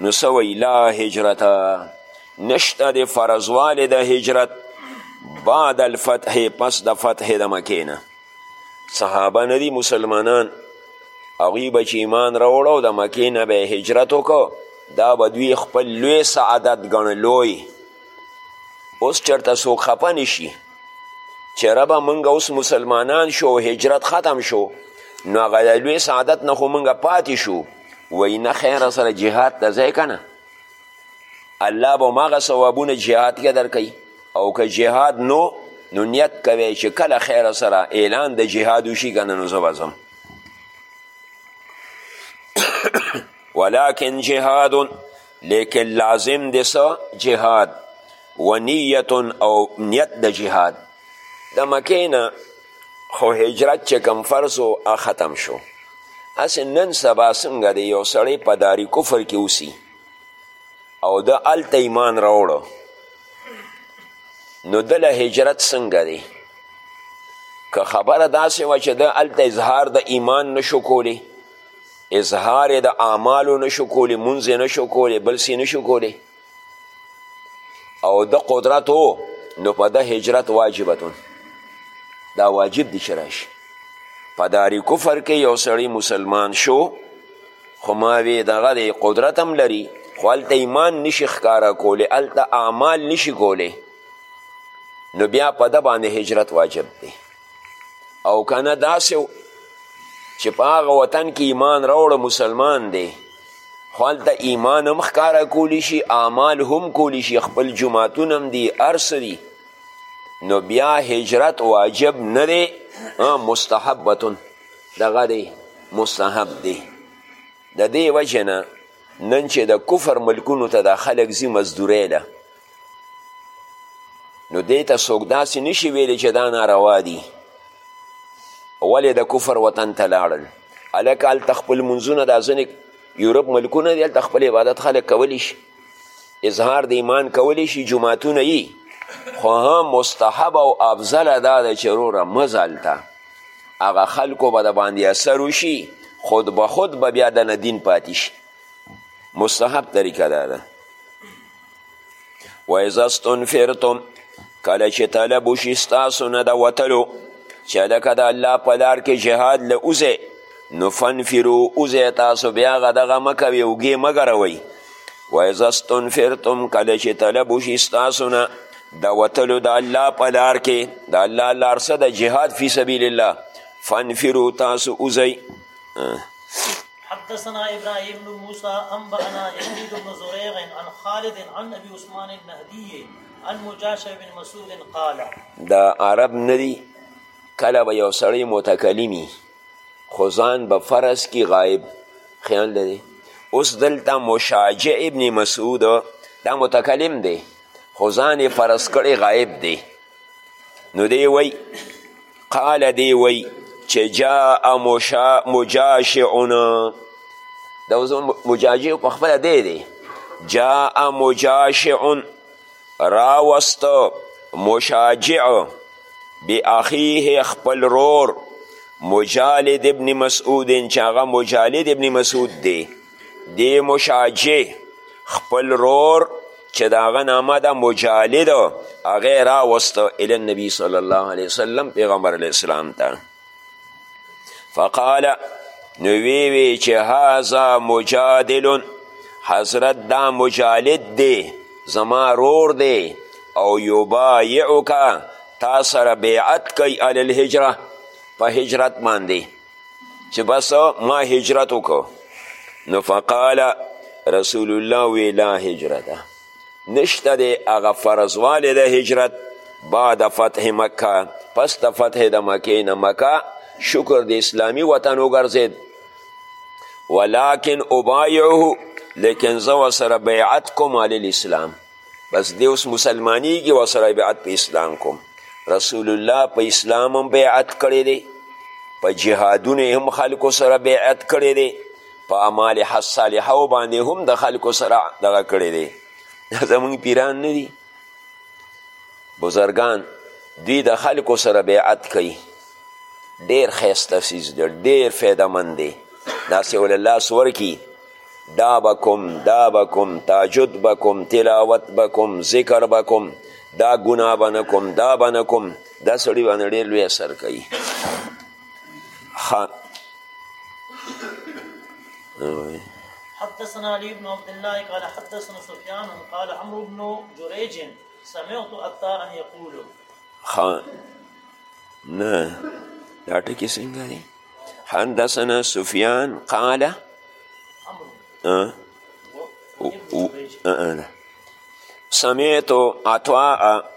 نو څه وایي لا هجرت نشته د فرضوالې د هجرت بعد الفتح پس د فتح د مکې نه صحابه نه دي مسلمانان هغوی به چې ایمان راوړه او د مکې نه به هجرت وکړو دا به دوی خپل لوی سعادت ګڼه لوی اوس چېرته څوک خفه نشي چې ربه موږ اوس مسلمانان شو او هجرت ختم شو نو هغه د لوی سعادت نه خو موږ پاتې شو وایي نه خیره سره جهاد ته ځای که نه الله به هم هغه ثوابونه جهاد کې درکوي او که جهاد نو نو نیت کوي چې کله خیره سره اعلان د جهاد وشي که نه نو زه به ځم ولكن جهاد لیکن لازم دی سه جهاد و نیت او نیت د جهاد د مکې نه خو هجرت چې کم فرض و ختم شو هسې نن سبا څنګه دی یو سړی په داری کفر کې اوسي او د هلته ایمان راوړو نو دله هجرت څنګه دی که خبره داسې وه چې د هلته اظهار د ایمان نشو کولی اظهار د اعمالو نشو کولی مونځ نشو کولی بل سی نشو کولی او د قدرت و نو په ده هجرت واجبتون دا واجب دی چې راشي په داری کفر کې یو سړی مسلمان شو خو ما وی دغه دی قدرت هم لري خو هلته ایمان نشي ښکاره کولی هلته اعمال نشي کولی نو بیا په ده باندې هجرت واجب دی او کنه داسې چې په هغه وطن کې ایمان راوړه مسلمان دی خو هلته ایمان هم ښکاره کولی شي اعمال هم کولی شي خپل جوماتونه هم دي هر څه دي نو بیا هجرت واجب نه دی مستحبتون دغه دی مستحب دی د دې وجه نه نن چې د کفر ملکونو ته دا خلک ځي مزدورۍ له نو دې ته څوک داسې نشي ویلی چې دا ناروا دي ولې د کفر وطن ته لاړل هلکه هلته خپل لمونځونه دا ځینې یورپ ملکونه دي هلته خپل عبادت خلک کولی شي اظهار د ایمان کولی شي جماعتونه یي خو هم مستحب او افضله دا ده چې روره مه ځالته هغه خلکو به د باندې اثر وشي خود به خود به بیا دنه دین پاتې شي مستحب طریقه دا ده و اذا استنفرتم کله چې طلب وشي ستاسو نه د وتلو چې هلکه د الله په لار کې جهاد له وځئ نو فنفرو وځئ تاسو بیا هغه دغه مه کوئ اوږې مه ګروئ و اذا استنفرتم کله چې طلب وشي ستاسو نه د وتلو د الله په لار کې د الله لار څه د جهاد فی سبیل الله فنفرو تاسو وځئ حدثنا ابراهيم بن موسى انبأنا يزيد بن زريع عن خالد عن ابي عثمان النهدي عن مجاشع بن مسعود قال دا عرب ندي کله به یو سړی متکلمی خو ځان به فرض کی غایب خیال لري اوس دلته مشاجع ابن مسعود دا متکلم دی خو ځان یې فرض کړی غایب دی نو دی وی قال دی وی چې جاء مجاشعنا دا اوس مجاجع په خپله دی دی جاء مجاشع راوست مشاجع بأخیه خپل رور مجالد ابن مسعود چې هغه مجالد ابن مسعود دی دې مشاجه خپل رور چې د هغه نامه ده مجالد هغه یې راوسته الی النبي صلی الله علیه وسلم پیغمبر علیه اسلام ته فقال نو وی وی چې هذا مجادل حضرت دا مجالد دی زما رور دی او یبایعک تا سره بیعت کوي علی الهجره په هجرت باندې چې بس ما هجرت وکړو نو فقال رسول الله وی لا هجرت نشته دی هغه فرضوالی د هجرت بعد فتح مکه پس د فتح د مکې نه مکه شکر د اسلامی وطن وګرځید ولکن ابایعه لیکن زه ورسره بیعت کوم علی الاسلام بس دی اوس مسلمانیږي ورسره بیعت په اسلام کوم رسول الله په اسلام هم بیعت کړی دی په جهادونو هم خلکو سره بیعت کړی دی په اعمال صالحه باندې هم د خلکو سره دغه کړی دی دا زمونږ پیران نه دي بزرګان دوی د خلکو سره بیعت کوي ډیر ښایسته څیز دی ډیر فایدهمند دی داسې ول الله سور کی دا بکم دا بکم تاجد بکم تلاوت بکم ذکر بکم دا ګناه به نه کوم دا به نه کوم دا سړي باندې ډېر لوی اثر کوي حدثنا علي بن عبد الله قال حدثنا سفيان قال عمرو بن جريج سمعت عطاء يقول خان نه دا ټکی څنګه دی حدثنا سفیان قال سمعت عطاء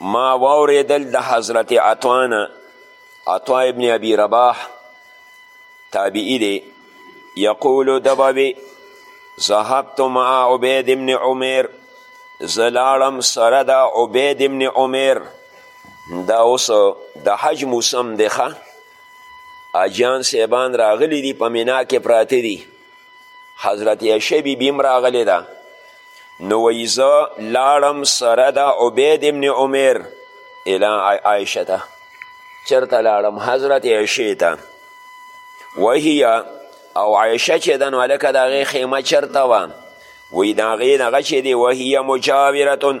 ما واوریدل د حضرت عطانا عطا ابن ابي رباح تابعی دی یقول دبوی ذهبت مع عبید ابن عمر زلالم سره د عبید ابن عمر دا اوس د حج موسم دی ښه حاجیان صاحبان راغلي دي په مینا کې پراته دي حضرت عایشه بیبي هم راغلې ده نو وایي زه لاړم سره د عبید ابن عمر الی عایشه ته چېرته لاړم حضرت عایشې ته وهیه او عایشه چې ده نو هلکه د هغې خیمه چېرته وه وایي د هغې دغه چې دی وهیه مجاورتن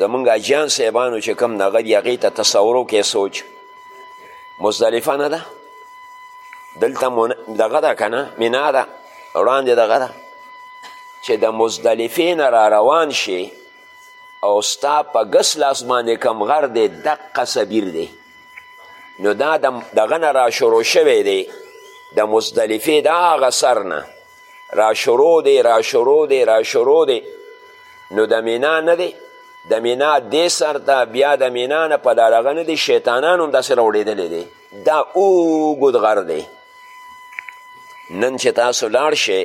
زمونږ اجیان صاحبانو چې کوم دغه دي هغې ته تصورو کې سوچ مزدلفه نه ده دلته دغه ده که نه منا ده وړاندې دغه ده چې د مزدلفې نه را روان شي او ستا په ګس لاس باندې کم غر دی دقه سبیر دی نو دا دغه نه را شروع شوی دی د مزدلفې د هغه سر نه را شروع دی را شروع دی را شروع دی نو د مینا نه دی د مینا دې سر ته بیا د مینا نه په دا دغه نه دی شیطانان هم داسې راوړېدلی دی دا اوږد غر دی نن چې تاسو لاړ شئ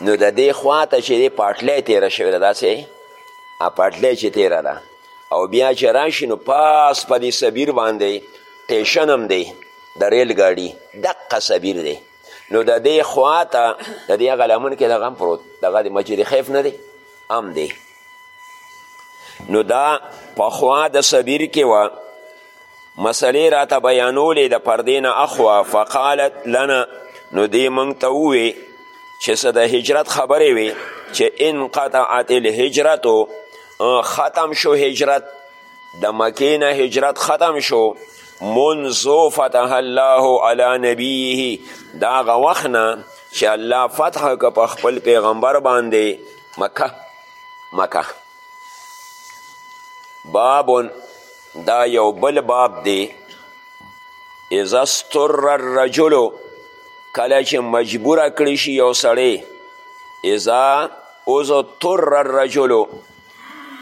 نو د دې خوا ته چې دی پاټلی تېره شوې ده داسې پاټلی چې تېره ده او بیا چې راشي نو پاس په دې سبیر باندې ټیشن هم دی د ریل ګاډي دقه سبیر دی نو د دې خوا ته د دې هغه لمن کې دغه هم پروت دغه د مسجد خیف نه دی هم دی نو دا په خوا د صبیر کې وه مسلې راته بیانولې د پردې نه اخوا فقالت لنا نو دې موږ ته ووې چې څه د هجرت خبرې وې چې ان قطعت الهجرتو ختم شو هجرت د مکې نه هجرت ختم شو منذ فتح الله علی نبیه دا هغه وخت نه چې الله فتح که په خپل پیغمبر باندې مکه مکه باب دا یو بل باب دی اذا استر الرجل کله چې مجبوره کړی شي یو سړی اذا اوزو تر الرجلو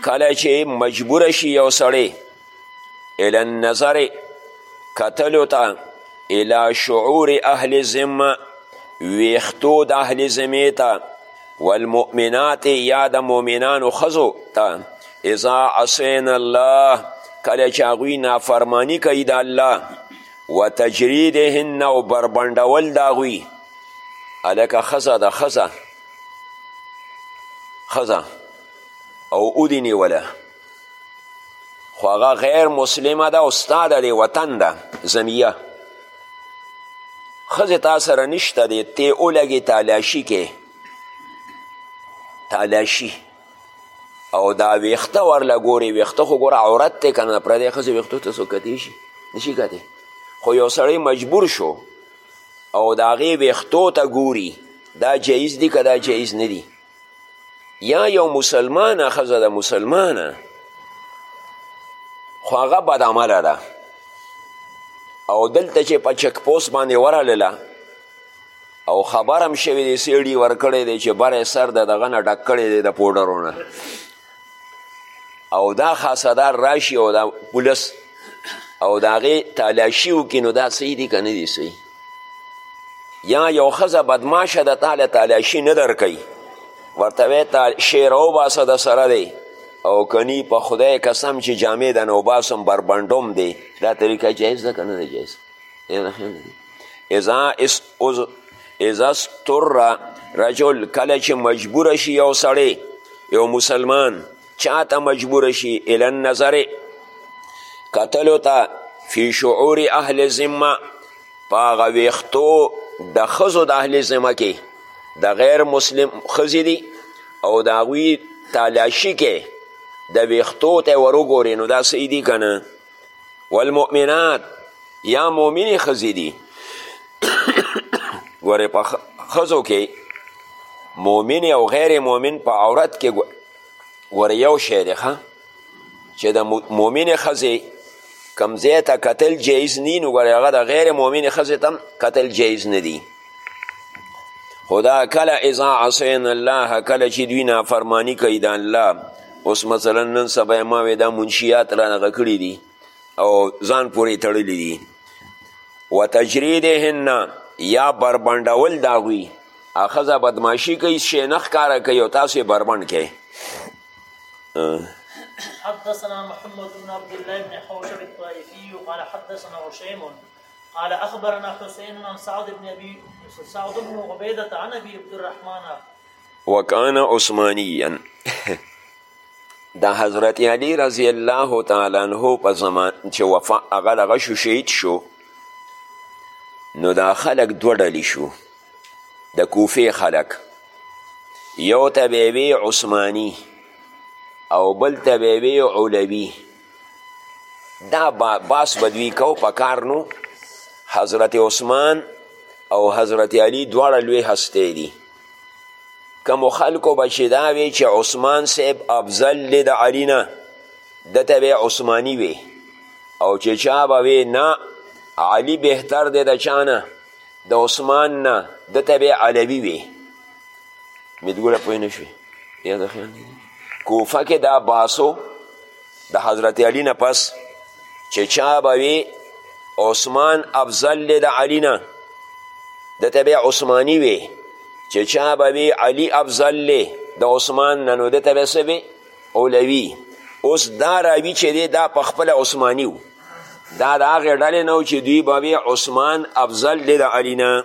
کله چې مجبور شي یو سړی الی النظر کتلو ته الی شعور اهل ذمه ویښتو د اهل ذمې ته والمؤمنات یا د مؤمنانو ښځو ته اذا عصینا الله کله چې هغوی نافرمانی کوي د الله و تجریدهن او بربنډول د هغوی هلکه ښځه د ښځه ښځه او اودي نیوله خو هغه غیر مسلمه ده او ستا د دې وطن ده زمیه ښځې تا سره نشته دی تی ولګې تالاشي کې تالاشي او دا ویښته ورله ګورې ویښته خو ګوره عورت دی که نه پردی ښځې ویښتو ته څوک کتی شي نشي کتی خو یو سړی مجبور شو او د هغې ویښتو ته ګوري دا جایز دي که دا جایز نه دي یا یو مسلمانه ښځه ده مسلمانه خو هغه بدعمله ده او دلته چې په چک پوسټ باندې ورغلله او خبر هم شوی دی سیډي ورکړی دی چې بره سر د دغه نه ډک کړی دی د پوډرو نه او دا خاصدار راشي او دا پولس او د هغې تالاشي وکړي نو دا صحیح دي که نه دي صحیح یا یو ښځه بدماشه د تا له تالاشي نه درکوي ورته وایې تا شعر وباسه د سره دی او کنی په خدای قسم چې جامې د نه وباسم بربنډوم دی دا طریقه جایز ده که نه ده جایز اذا اذا استر رجل کله چې مجبور شي یو سړی یو مسلمان چاته مجبور شي الی النظر کتلو ته فی شعور اهل ذمه په هغه ویښتو د ښځو د اهل ذمه کې د غیر مسلم ښځې دي او د هغوی تالاشي کې د ویښتو ته وروګورې نو دا صحیح دي که نه والمؤمنات یا مؤمنې ښځې دي ګورې په ښځو کې مؤمن او غیر مؤمن په عورت کې ګورې یو شی دی ښه چې د مؤمنې ښځې کم ځای ته کتل جایز نه نو ګورې هغه د غیر مؤمنې ښځې ته هم کتل جایز نه دي خدا کله اذا عصینا الله کله چې دوی نافرمانی کوي د الله اوس مثلا نن سبا ما وې دا منشیات رانغه کړي دي او ځان پورې تړلي دي و تجریدهن یا بربنډول د هغوی ښځه بدماشي کوي شی نه ښکاره کوي او تاسو یې بربنډ کوئ حدثنا محمد بن عبد الله بن حوشب الطائفي قال حدثنا هشيم قال اخبرنا حسين عن سعد بن ابي سعد بن عبيده عن ابي عبد الرحمن وكان عثمانيا د حضرت علی رضی الله تعالی عنه په زمان چې وفا هغه دغه شو شهید شو نو دا خلک دوه ډلې شو د کوفې خلک یو ته به عثماني او بل ته به علوي دا با باس به دوی کو په کار نو حضرت عثمان او حضرت علی دواړه لوی هستی دي کومو خلکو به چې دا وی چې عثمان صاحب افضل دی د علي نه ده ته به عثماني وي او چې چا به وی نه علي بهتر دی د چا نه د عثمان نه ده ته به علوي وي مدګوره پوه نه شوې یاد خیال کوفه کې دا باسو د حضرت علی نه پس چې چا به وي عثمان افضل دی د علي نه ده ته بیا عثماني وي چې چا به وي علي افضل دی د عثمان نه نو ده ته بیا څه وي اولوي اوس دا راوي چې دی دا په خپله عثماني و دا د هغې ډلې نه و چې دوی به وي عثمان افضل دی د علي نه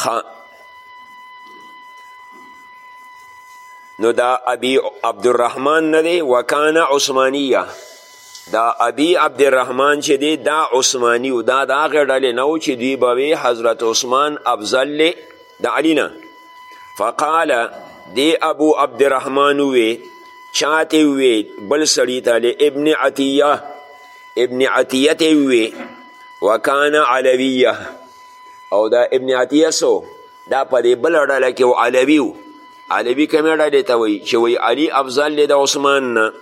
خا نو دا ابي عبدالرحمن نه دی وکان عثمانیه دا ابي عبدالرحمن چې دی دا عثماني و دا د هغې ډلې نه و چې دوی به وی حضرت عثمان افضل دی د علي نه فقال دی ابو عبدالرحمن ووی چاته ووی بل سړي ته ابن عطیه ابن عطیه ته ووی وکان علویه او دا ابن عطیه سو دا په دې بله ډله کې علوي و علوي کومې ډلې ته وایي چې وایي علي افضل دی د عثمان نه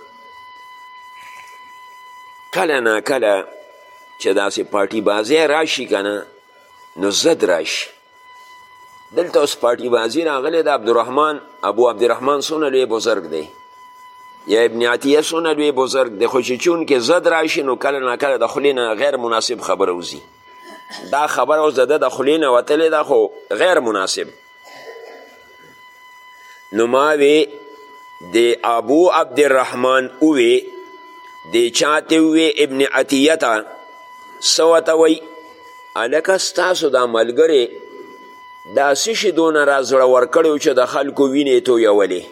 کله نا کله چې داسې پارټي بازی راشي که نه نو زد راشي دلته اوس پاټی بازی راغلی د عبدالرحمن ابو عبدالرحمن سونه لوی بزرګ دی یا ابن عطیه سونه لوی بزرګ دی خو چې چون کې زد راشي نو کله نه کله د خولې نه غیر مناسب خبره وځي دا خبره اوس د ده د خولې نه وتلې ده خو غیر مناسب نو ما وی د ابو عبدالرحمن اووی د چاته وی ابن عطیه ته څه ورته وایي هلکه ستاسو دا ملګری دا څه شي دونه را زړه ورکړی چې د خلکو وینې تویولې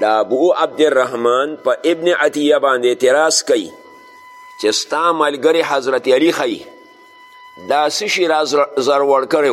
د ابو عبدالرحمن په ابن عطیه باندې اعتراض کوي چې ستا ملګری حضرت علی ښیي دا څه شي را زړه ورکړی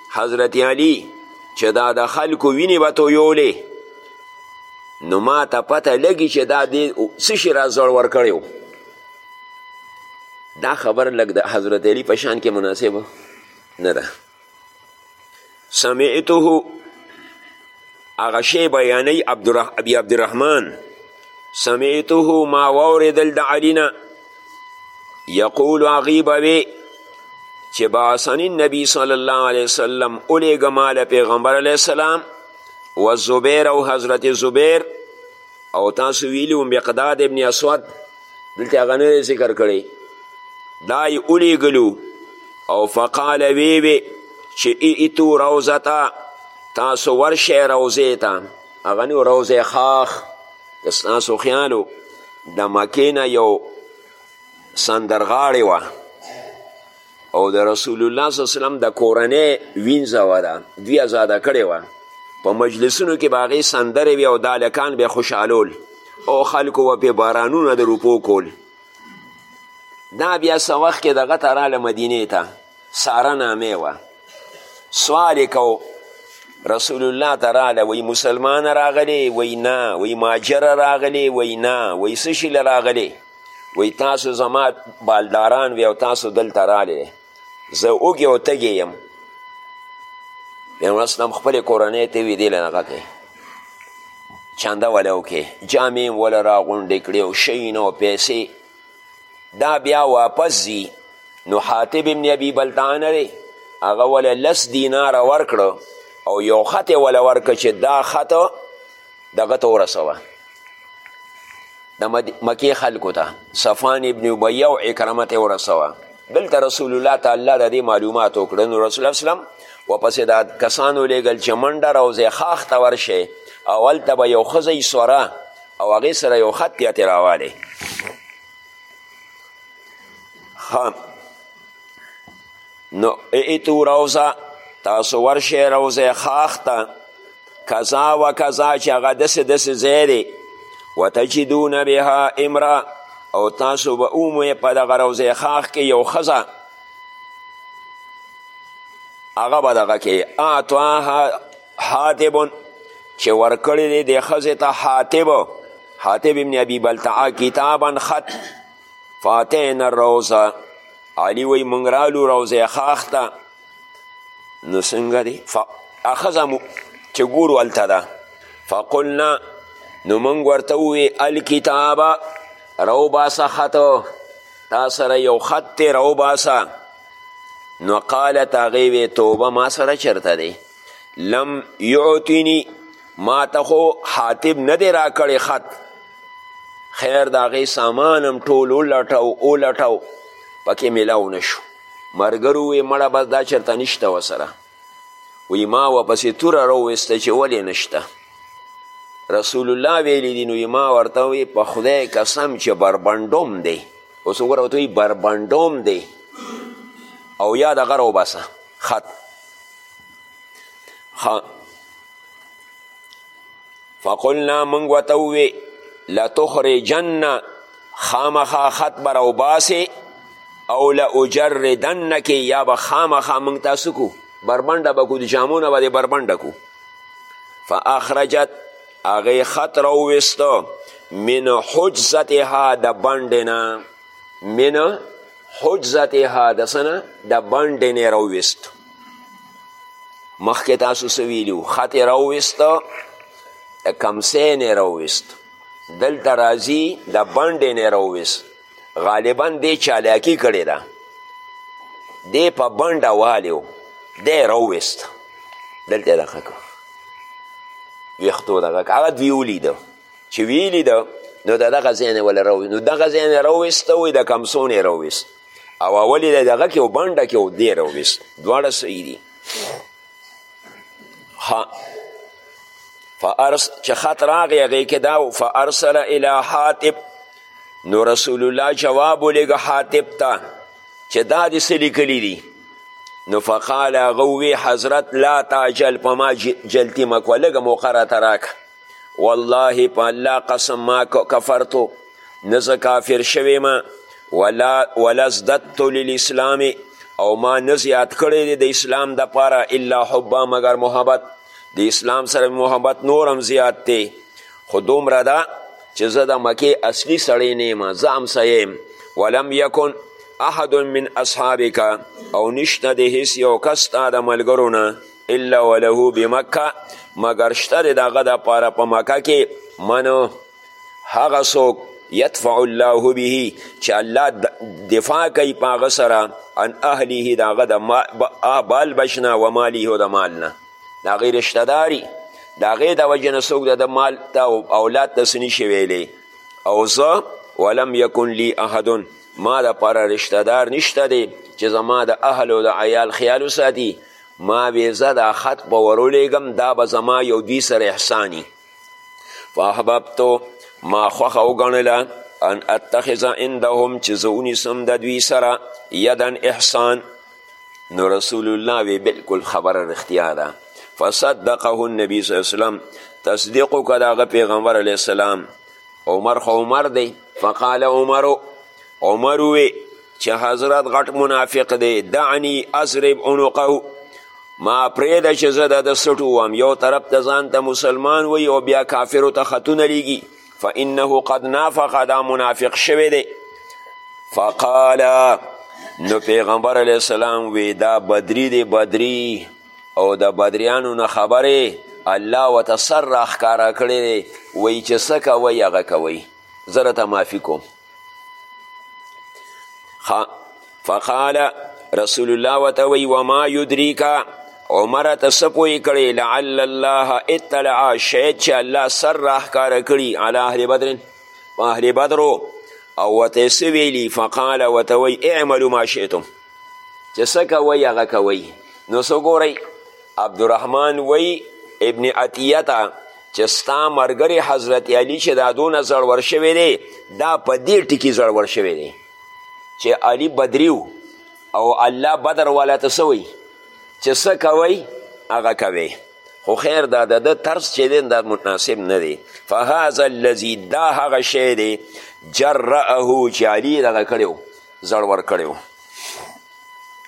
حضرت علی چې دا د خلکو وینې به تویولې نو ما ته پته لګي چې دا دې څه شي را زړ ورکړی دا خبر لږ د حضرت علی په شان کې مناسب نه ده سمعته هغه شی بیانوي ابي عبدالرحمن سمعته ما واورېدل د علي نه یقول هغوی به وې چې بعثني نبی صلی الله علیه وسلم ولیږه ما له پیغمبر علیه السلام و زبیر او حضرت زبیر او تاسو ویلي و مقداد ابن اسود دلته هغه نه دی ذکر کړی دا یې ولیږلو او فقال وی وی چې ایتو روزته تاسو ورشئ روزې ته هغه نو روزې خاخ که ستاسو خیال و د مکې نه یو سندرغاړې وه او د رسول الله صلی الله علیه وسلم د کورنۍ وینځه وه ده دوی ازاده کړې وه په مجلسونو کې به هغې سندرې وې او دا هلکان به خوشحالول او خلکو به پې بارانونه د روپو کول دا بیا څه وخت کې دغه ته راله مدینې ته ساره نامې وه سوال یې کو رسول الله ته راله وی مسلمانه راغلې وی نه وی ماجره راغلې وی نه وی څه شي له راغلې وی تاسو زما بالداران وی او تاسو دلته رالی زه اوږې او تږې یم پیغمبر اسلام خپلې کورنۍ ته وی دیله هغه کې چنده وله وکړي جامې هم وله راغونډې کړې او شیونه او پیسې دا بیا واپس ځي نو حاطب ابن ابي بلتعه نه دی هغه وله لس دیناره ورکړو او یو خط یې وله ورکړه چې دا خط دغه ته ورسوه د مکې خلکو ته صفان ابن ابیه او اکرمه ته ورسوه دلته رسول الله ته الله د دې معلومات وکړه نو رسول الله اسلام ورپسې دا کسان ولیږل چې منډه راوځئ ښاخ ته ورشئ او هلته به یو ښځی سوره او هغې سره یو خط یاتې راوالی نو ایتو روزه تاسو ورشئ روزه خاخ ته کذا و کذا چې هغه داسې داسې ځای دی وتجدون بها امرا او تاسو به وموې په دغه روزه خاخ کې یو ښځه هغه به دغه کې اعطاها حاتبون چې ورکړی دی د ښځې ته حاتب حاتب ابن ابي بلتعه کتابا خط فاتینا الروزه علی وی مونږ رالو روزه خاخ ته نو څنګه دی فاخذه مو چې ګورو هلته ده فقلنا نو مونږ ورته ووی الکتابه راوباسه خط تا سره یو خط دی راوباسه نو قالت هغې وې توبه ما سره چرته دی لم یعتنی ما ته خو حاتب نه دی راکړی خط خیر د هغې سامان هم ټول ولټو ولټو پکې میلاو نه شو مرګرو وی مړه بس دا چرته نشته وسره وی ما ورپسې توره راوویسته چې ولې نشته رسول الله ویلی دي نو ما ورته وی په خدای قسم چې بربنډوم دی اوس وګوره ورته وی بربنډوم دی او یا دغه راوباسه خط فقلنا موږ ورته ووې لتخرجن خامخا خط به راوباسې او لاجردنک یا به خامخا موږ تا څه کو بربنډه به کو د جامو نه به دې بربنډه کو فاخرجت هغې خط راوویسته من حجزتها د بنډې نه من حجزتها د څه نه د بنډې نه یې راوویست مخکې تاسو څه ویلي وو خط یې راوویسته د کمسین یې راوویست دلته راځي د بنډې نه یې راوویست غالبا دې چالاکي کړې ده دې په بنډه والي و دی یې راوویست دلته یې دغه کړ ویښتو دغه هغه دوی ولیده چې ویې لیده نو د دغه ځای نه وله راوویست نو دغه ځای نه یې راوویسته وایي د کمسون یې راوویست او اول یې دغه کې او بانډه کې او دی راوویست دواړه صحیح دي فارس چې خط راغی هغې کې دا فارسل الی حاطب نو رسول الله جواب ولېږه حاطب ته چې دا دې څه لیکلي دي نو فقال هغه ووی حضرت لا تعجل په ما جلتی مکوه لږه موقع راته راکړه والله په الله قسم ما کفرتو نه زه کافر شوی ما ولا ولا زددت للاسلام او ما نه زیات کړی دی د اسلام د پاره الا حبا مگر محبت د اسلام سره محبت نورم زیات دی خو دومره ده چې زه د مکې اصلي سړی نه یم زه همسایه یم ولم یکن احد من اصحابک او نشته د هیڅ یو کس تا د ملګرو نه الا وله بمکه مګر شته د هغه دپاره په مکه کې منو هغه څوک یدفع الله به چې الله دفاع کوي په هغه سره عن اهله د هغه د بال بشنه و ماله او د مال نه د هغې رشتهداري د هغې د وجې نه څوک د مال ته او اولاد ته څه نشي ویلی او زه ولم یکن لی احدن ما د پاره رشتهدار نشته دی چې زما د اهل او د عیال خیال وساتي ما وی زه دا خط به ورولیږم دا به زما یو دوی سره احسانی فاحببتو ما خوښه وګڼله ان اتخذ عندهم چې زه ونیسم د دوی سره یدن احسان نو رسول الله وی بالکل خبره رښتیا ده فصدقه النبی صلی الله علیه وسلم تصدیق وکړه د هغه پیغمبر علیه السلام عمر خو عمر دی فقال عمر عمر وی چې حضرت غټ منافق دی دعنی اضرب عنقه ما پرېږده چې زه د ده سټ ووام یو طرف ته ځان ته مسلمان وي او بیا کافرو ته خطونه لیږي فانه قد نافق دا منافق شوی دی فقال نو پیغمبر علیه السلام وی دا بدری دی بدری او د بدریانو نه خبرې الله ورته سر راښکاره کړی دی وایي چې څه کوئ هغه کوئ زه راته معافي کوم فقال رسول الله وته وی وما یدریکا عمره ته څه پوه کړی لعل الله اطلع شاید چې الله سر راښکاره کړي علی اهل بدر په اهل بدرو او ورته څه ویلي فقال ورته وایي اعملو ما شئتم چې څه کوئ هغه کوئ نو څه ګورئ عبدالرحمن وی ابن عطیه ته چې ستا مرګرې حضرت علی چې دا دونه زړور شوی دی دا په دې ټکي زړور شوی دی چې علی بدری او الله بدر والا ته څه چې څه کوئ هغه کوئ خو خیر دا د ده طرز چې دی دا مناسب نه دی فهذا الذي دا هغه شی دی جرأه چې علي دغه کړی زړور کړی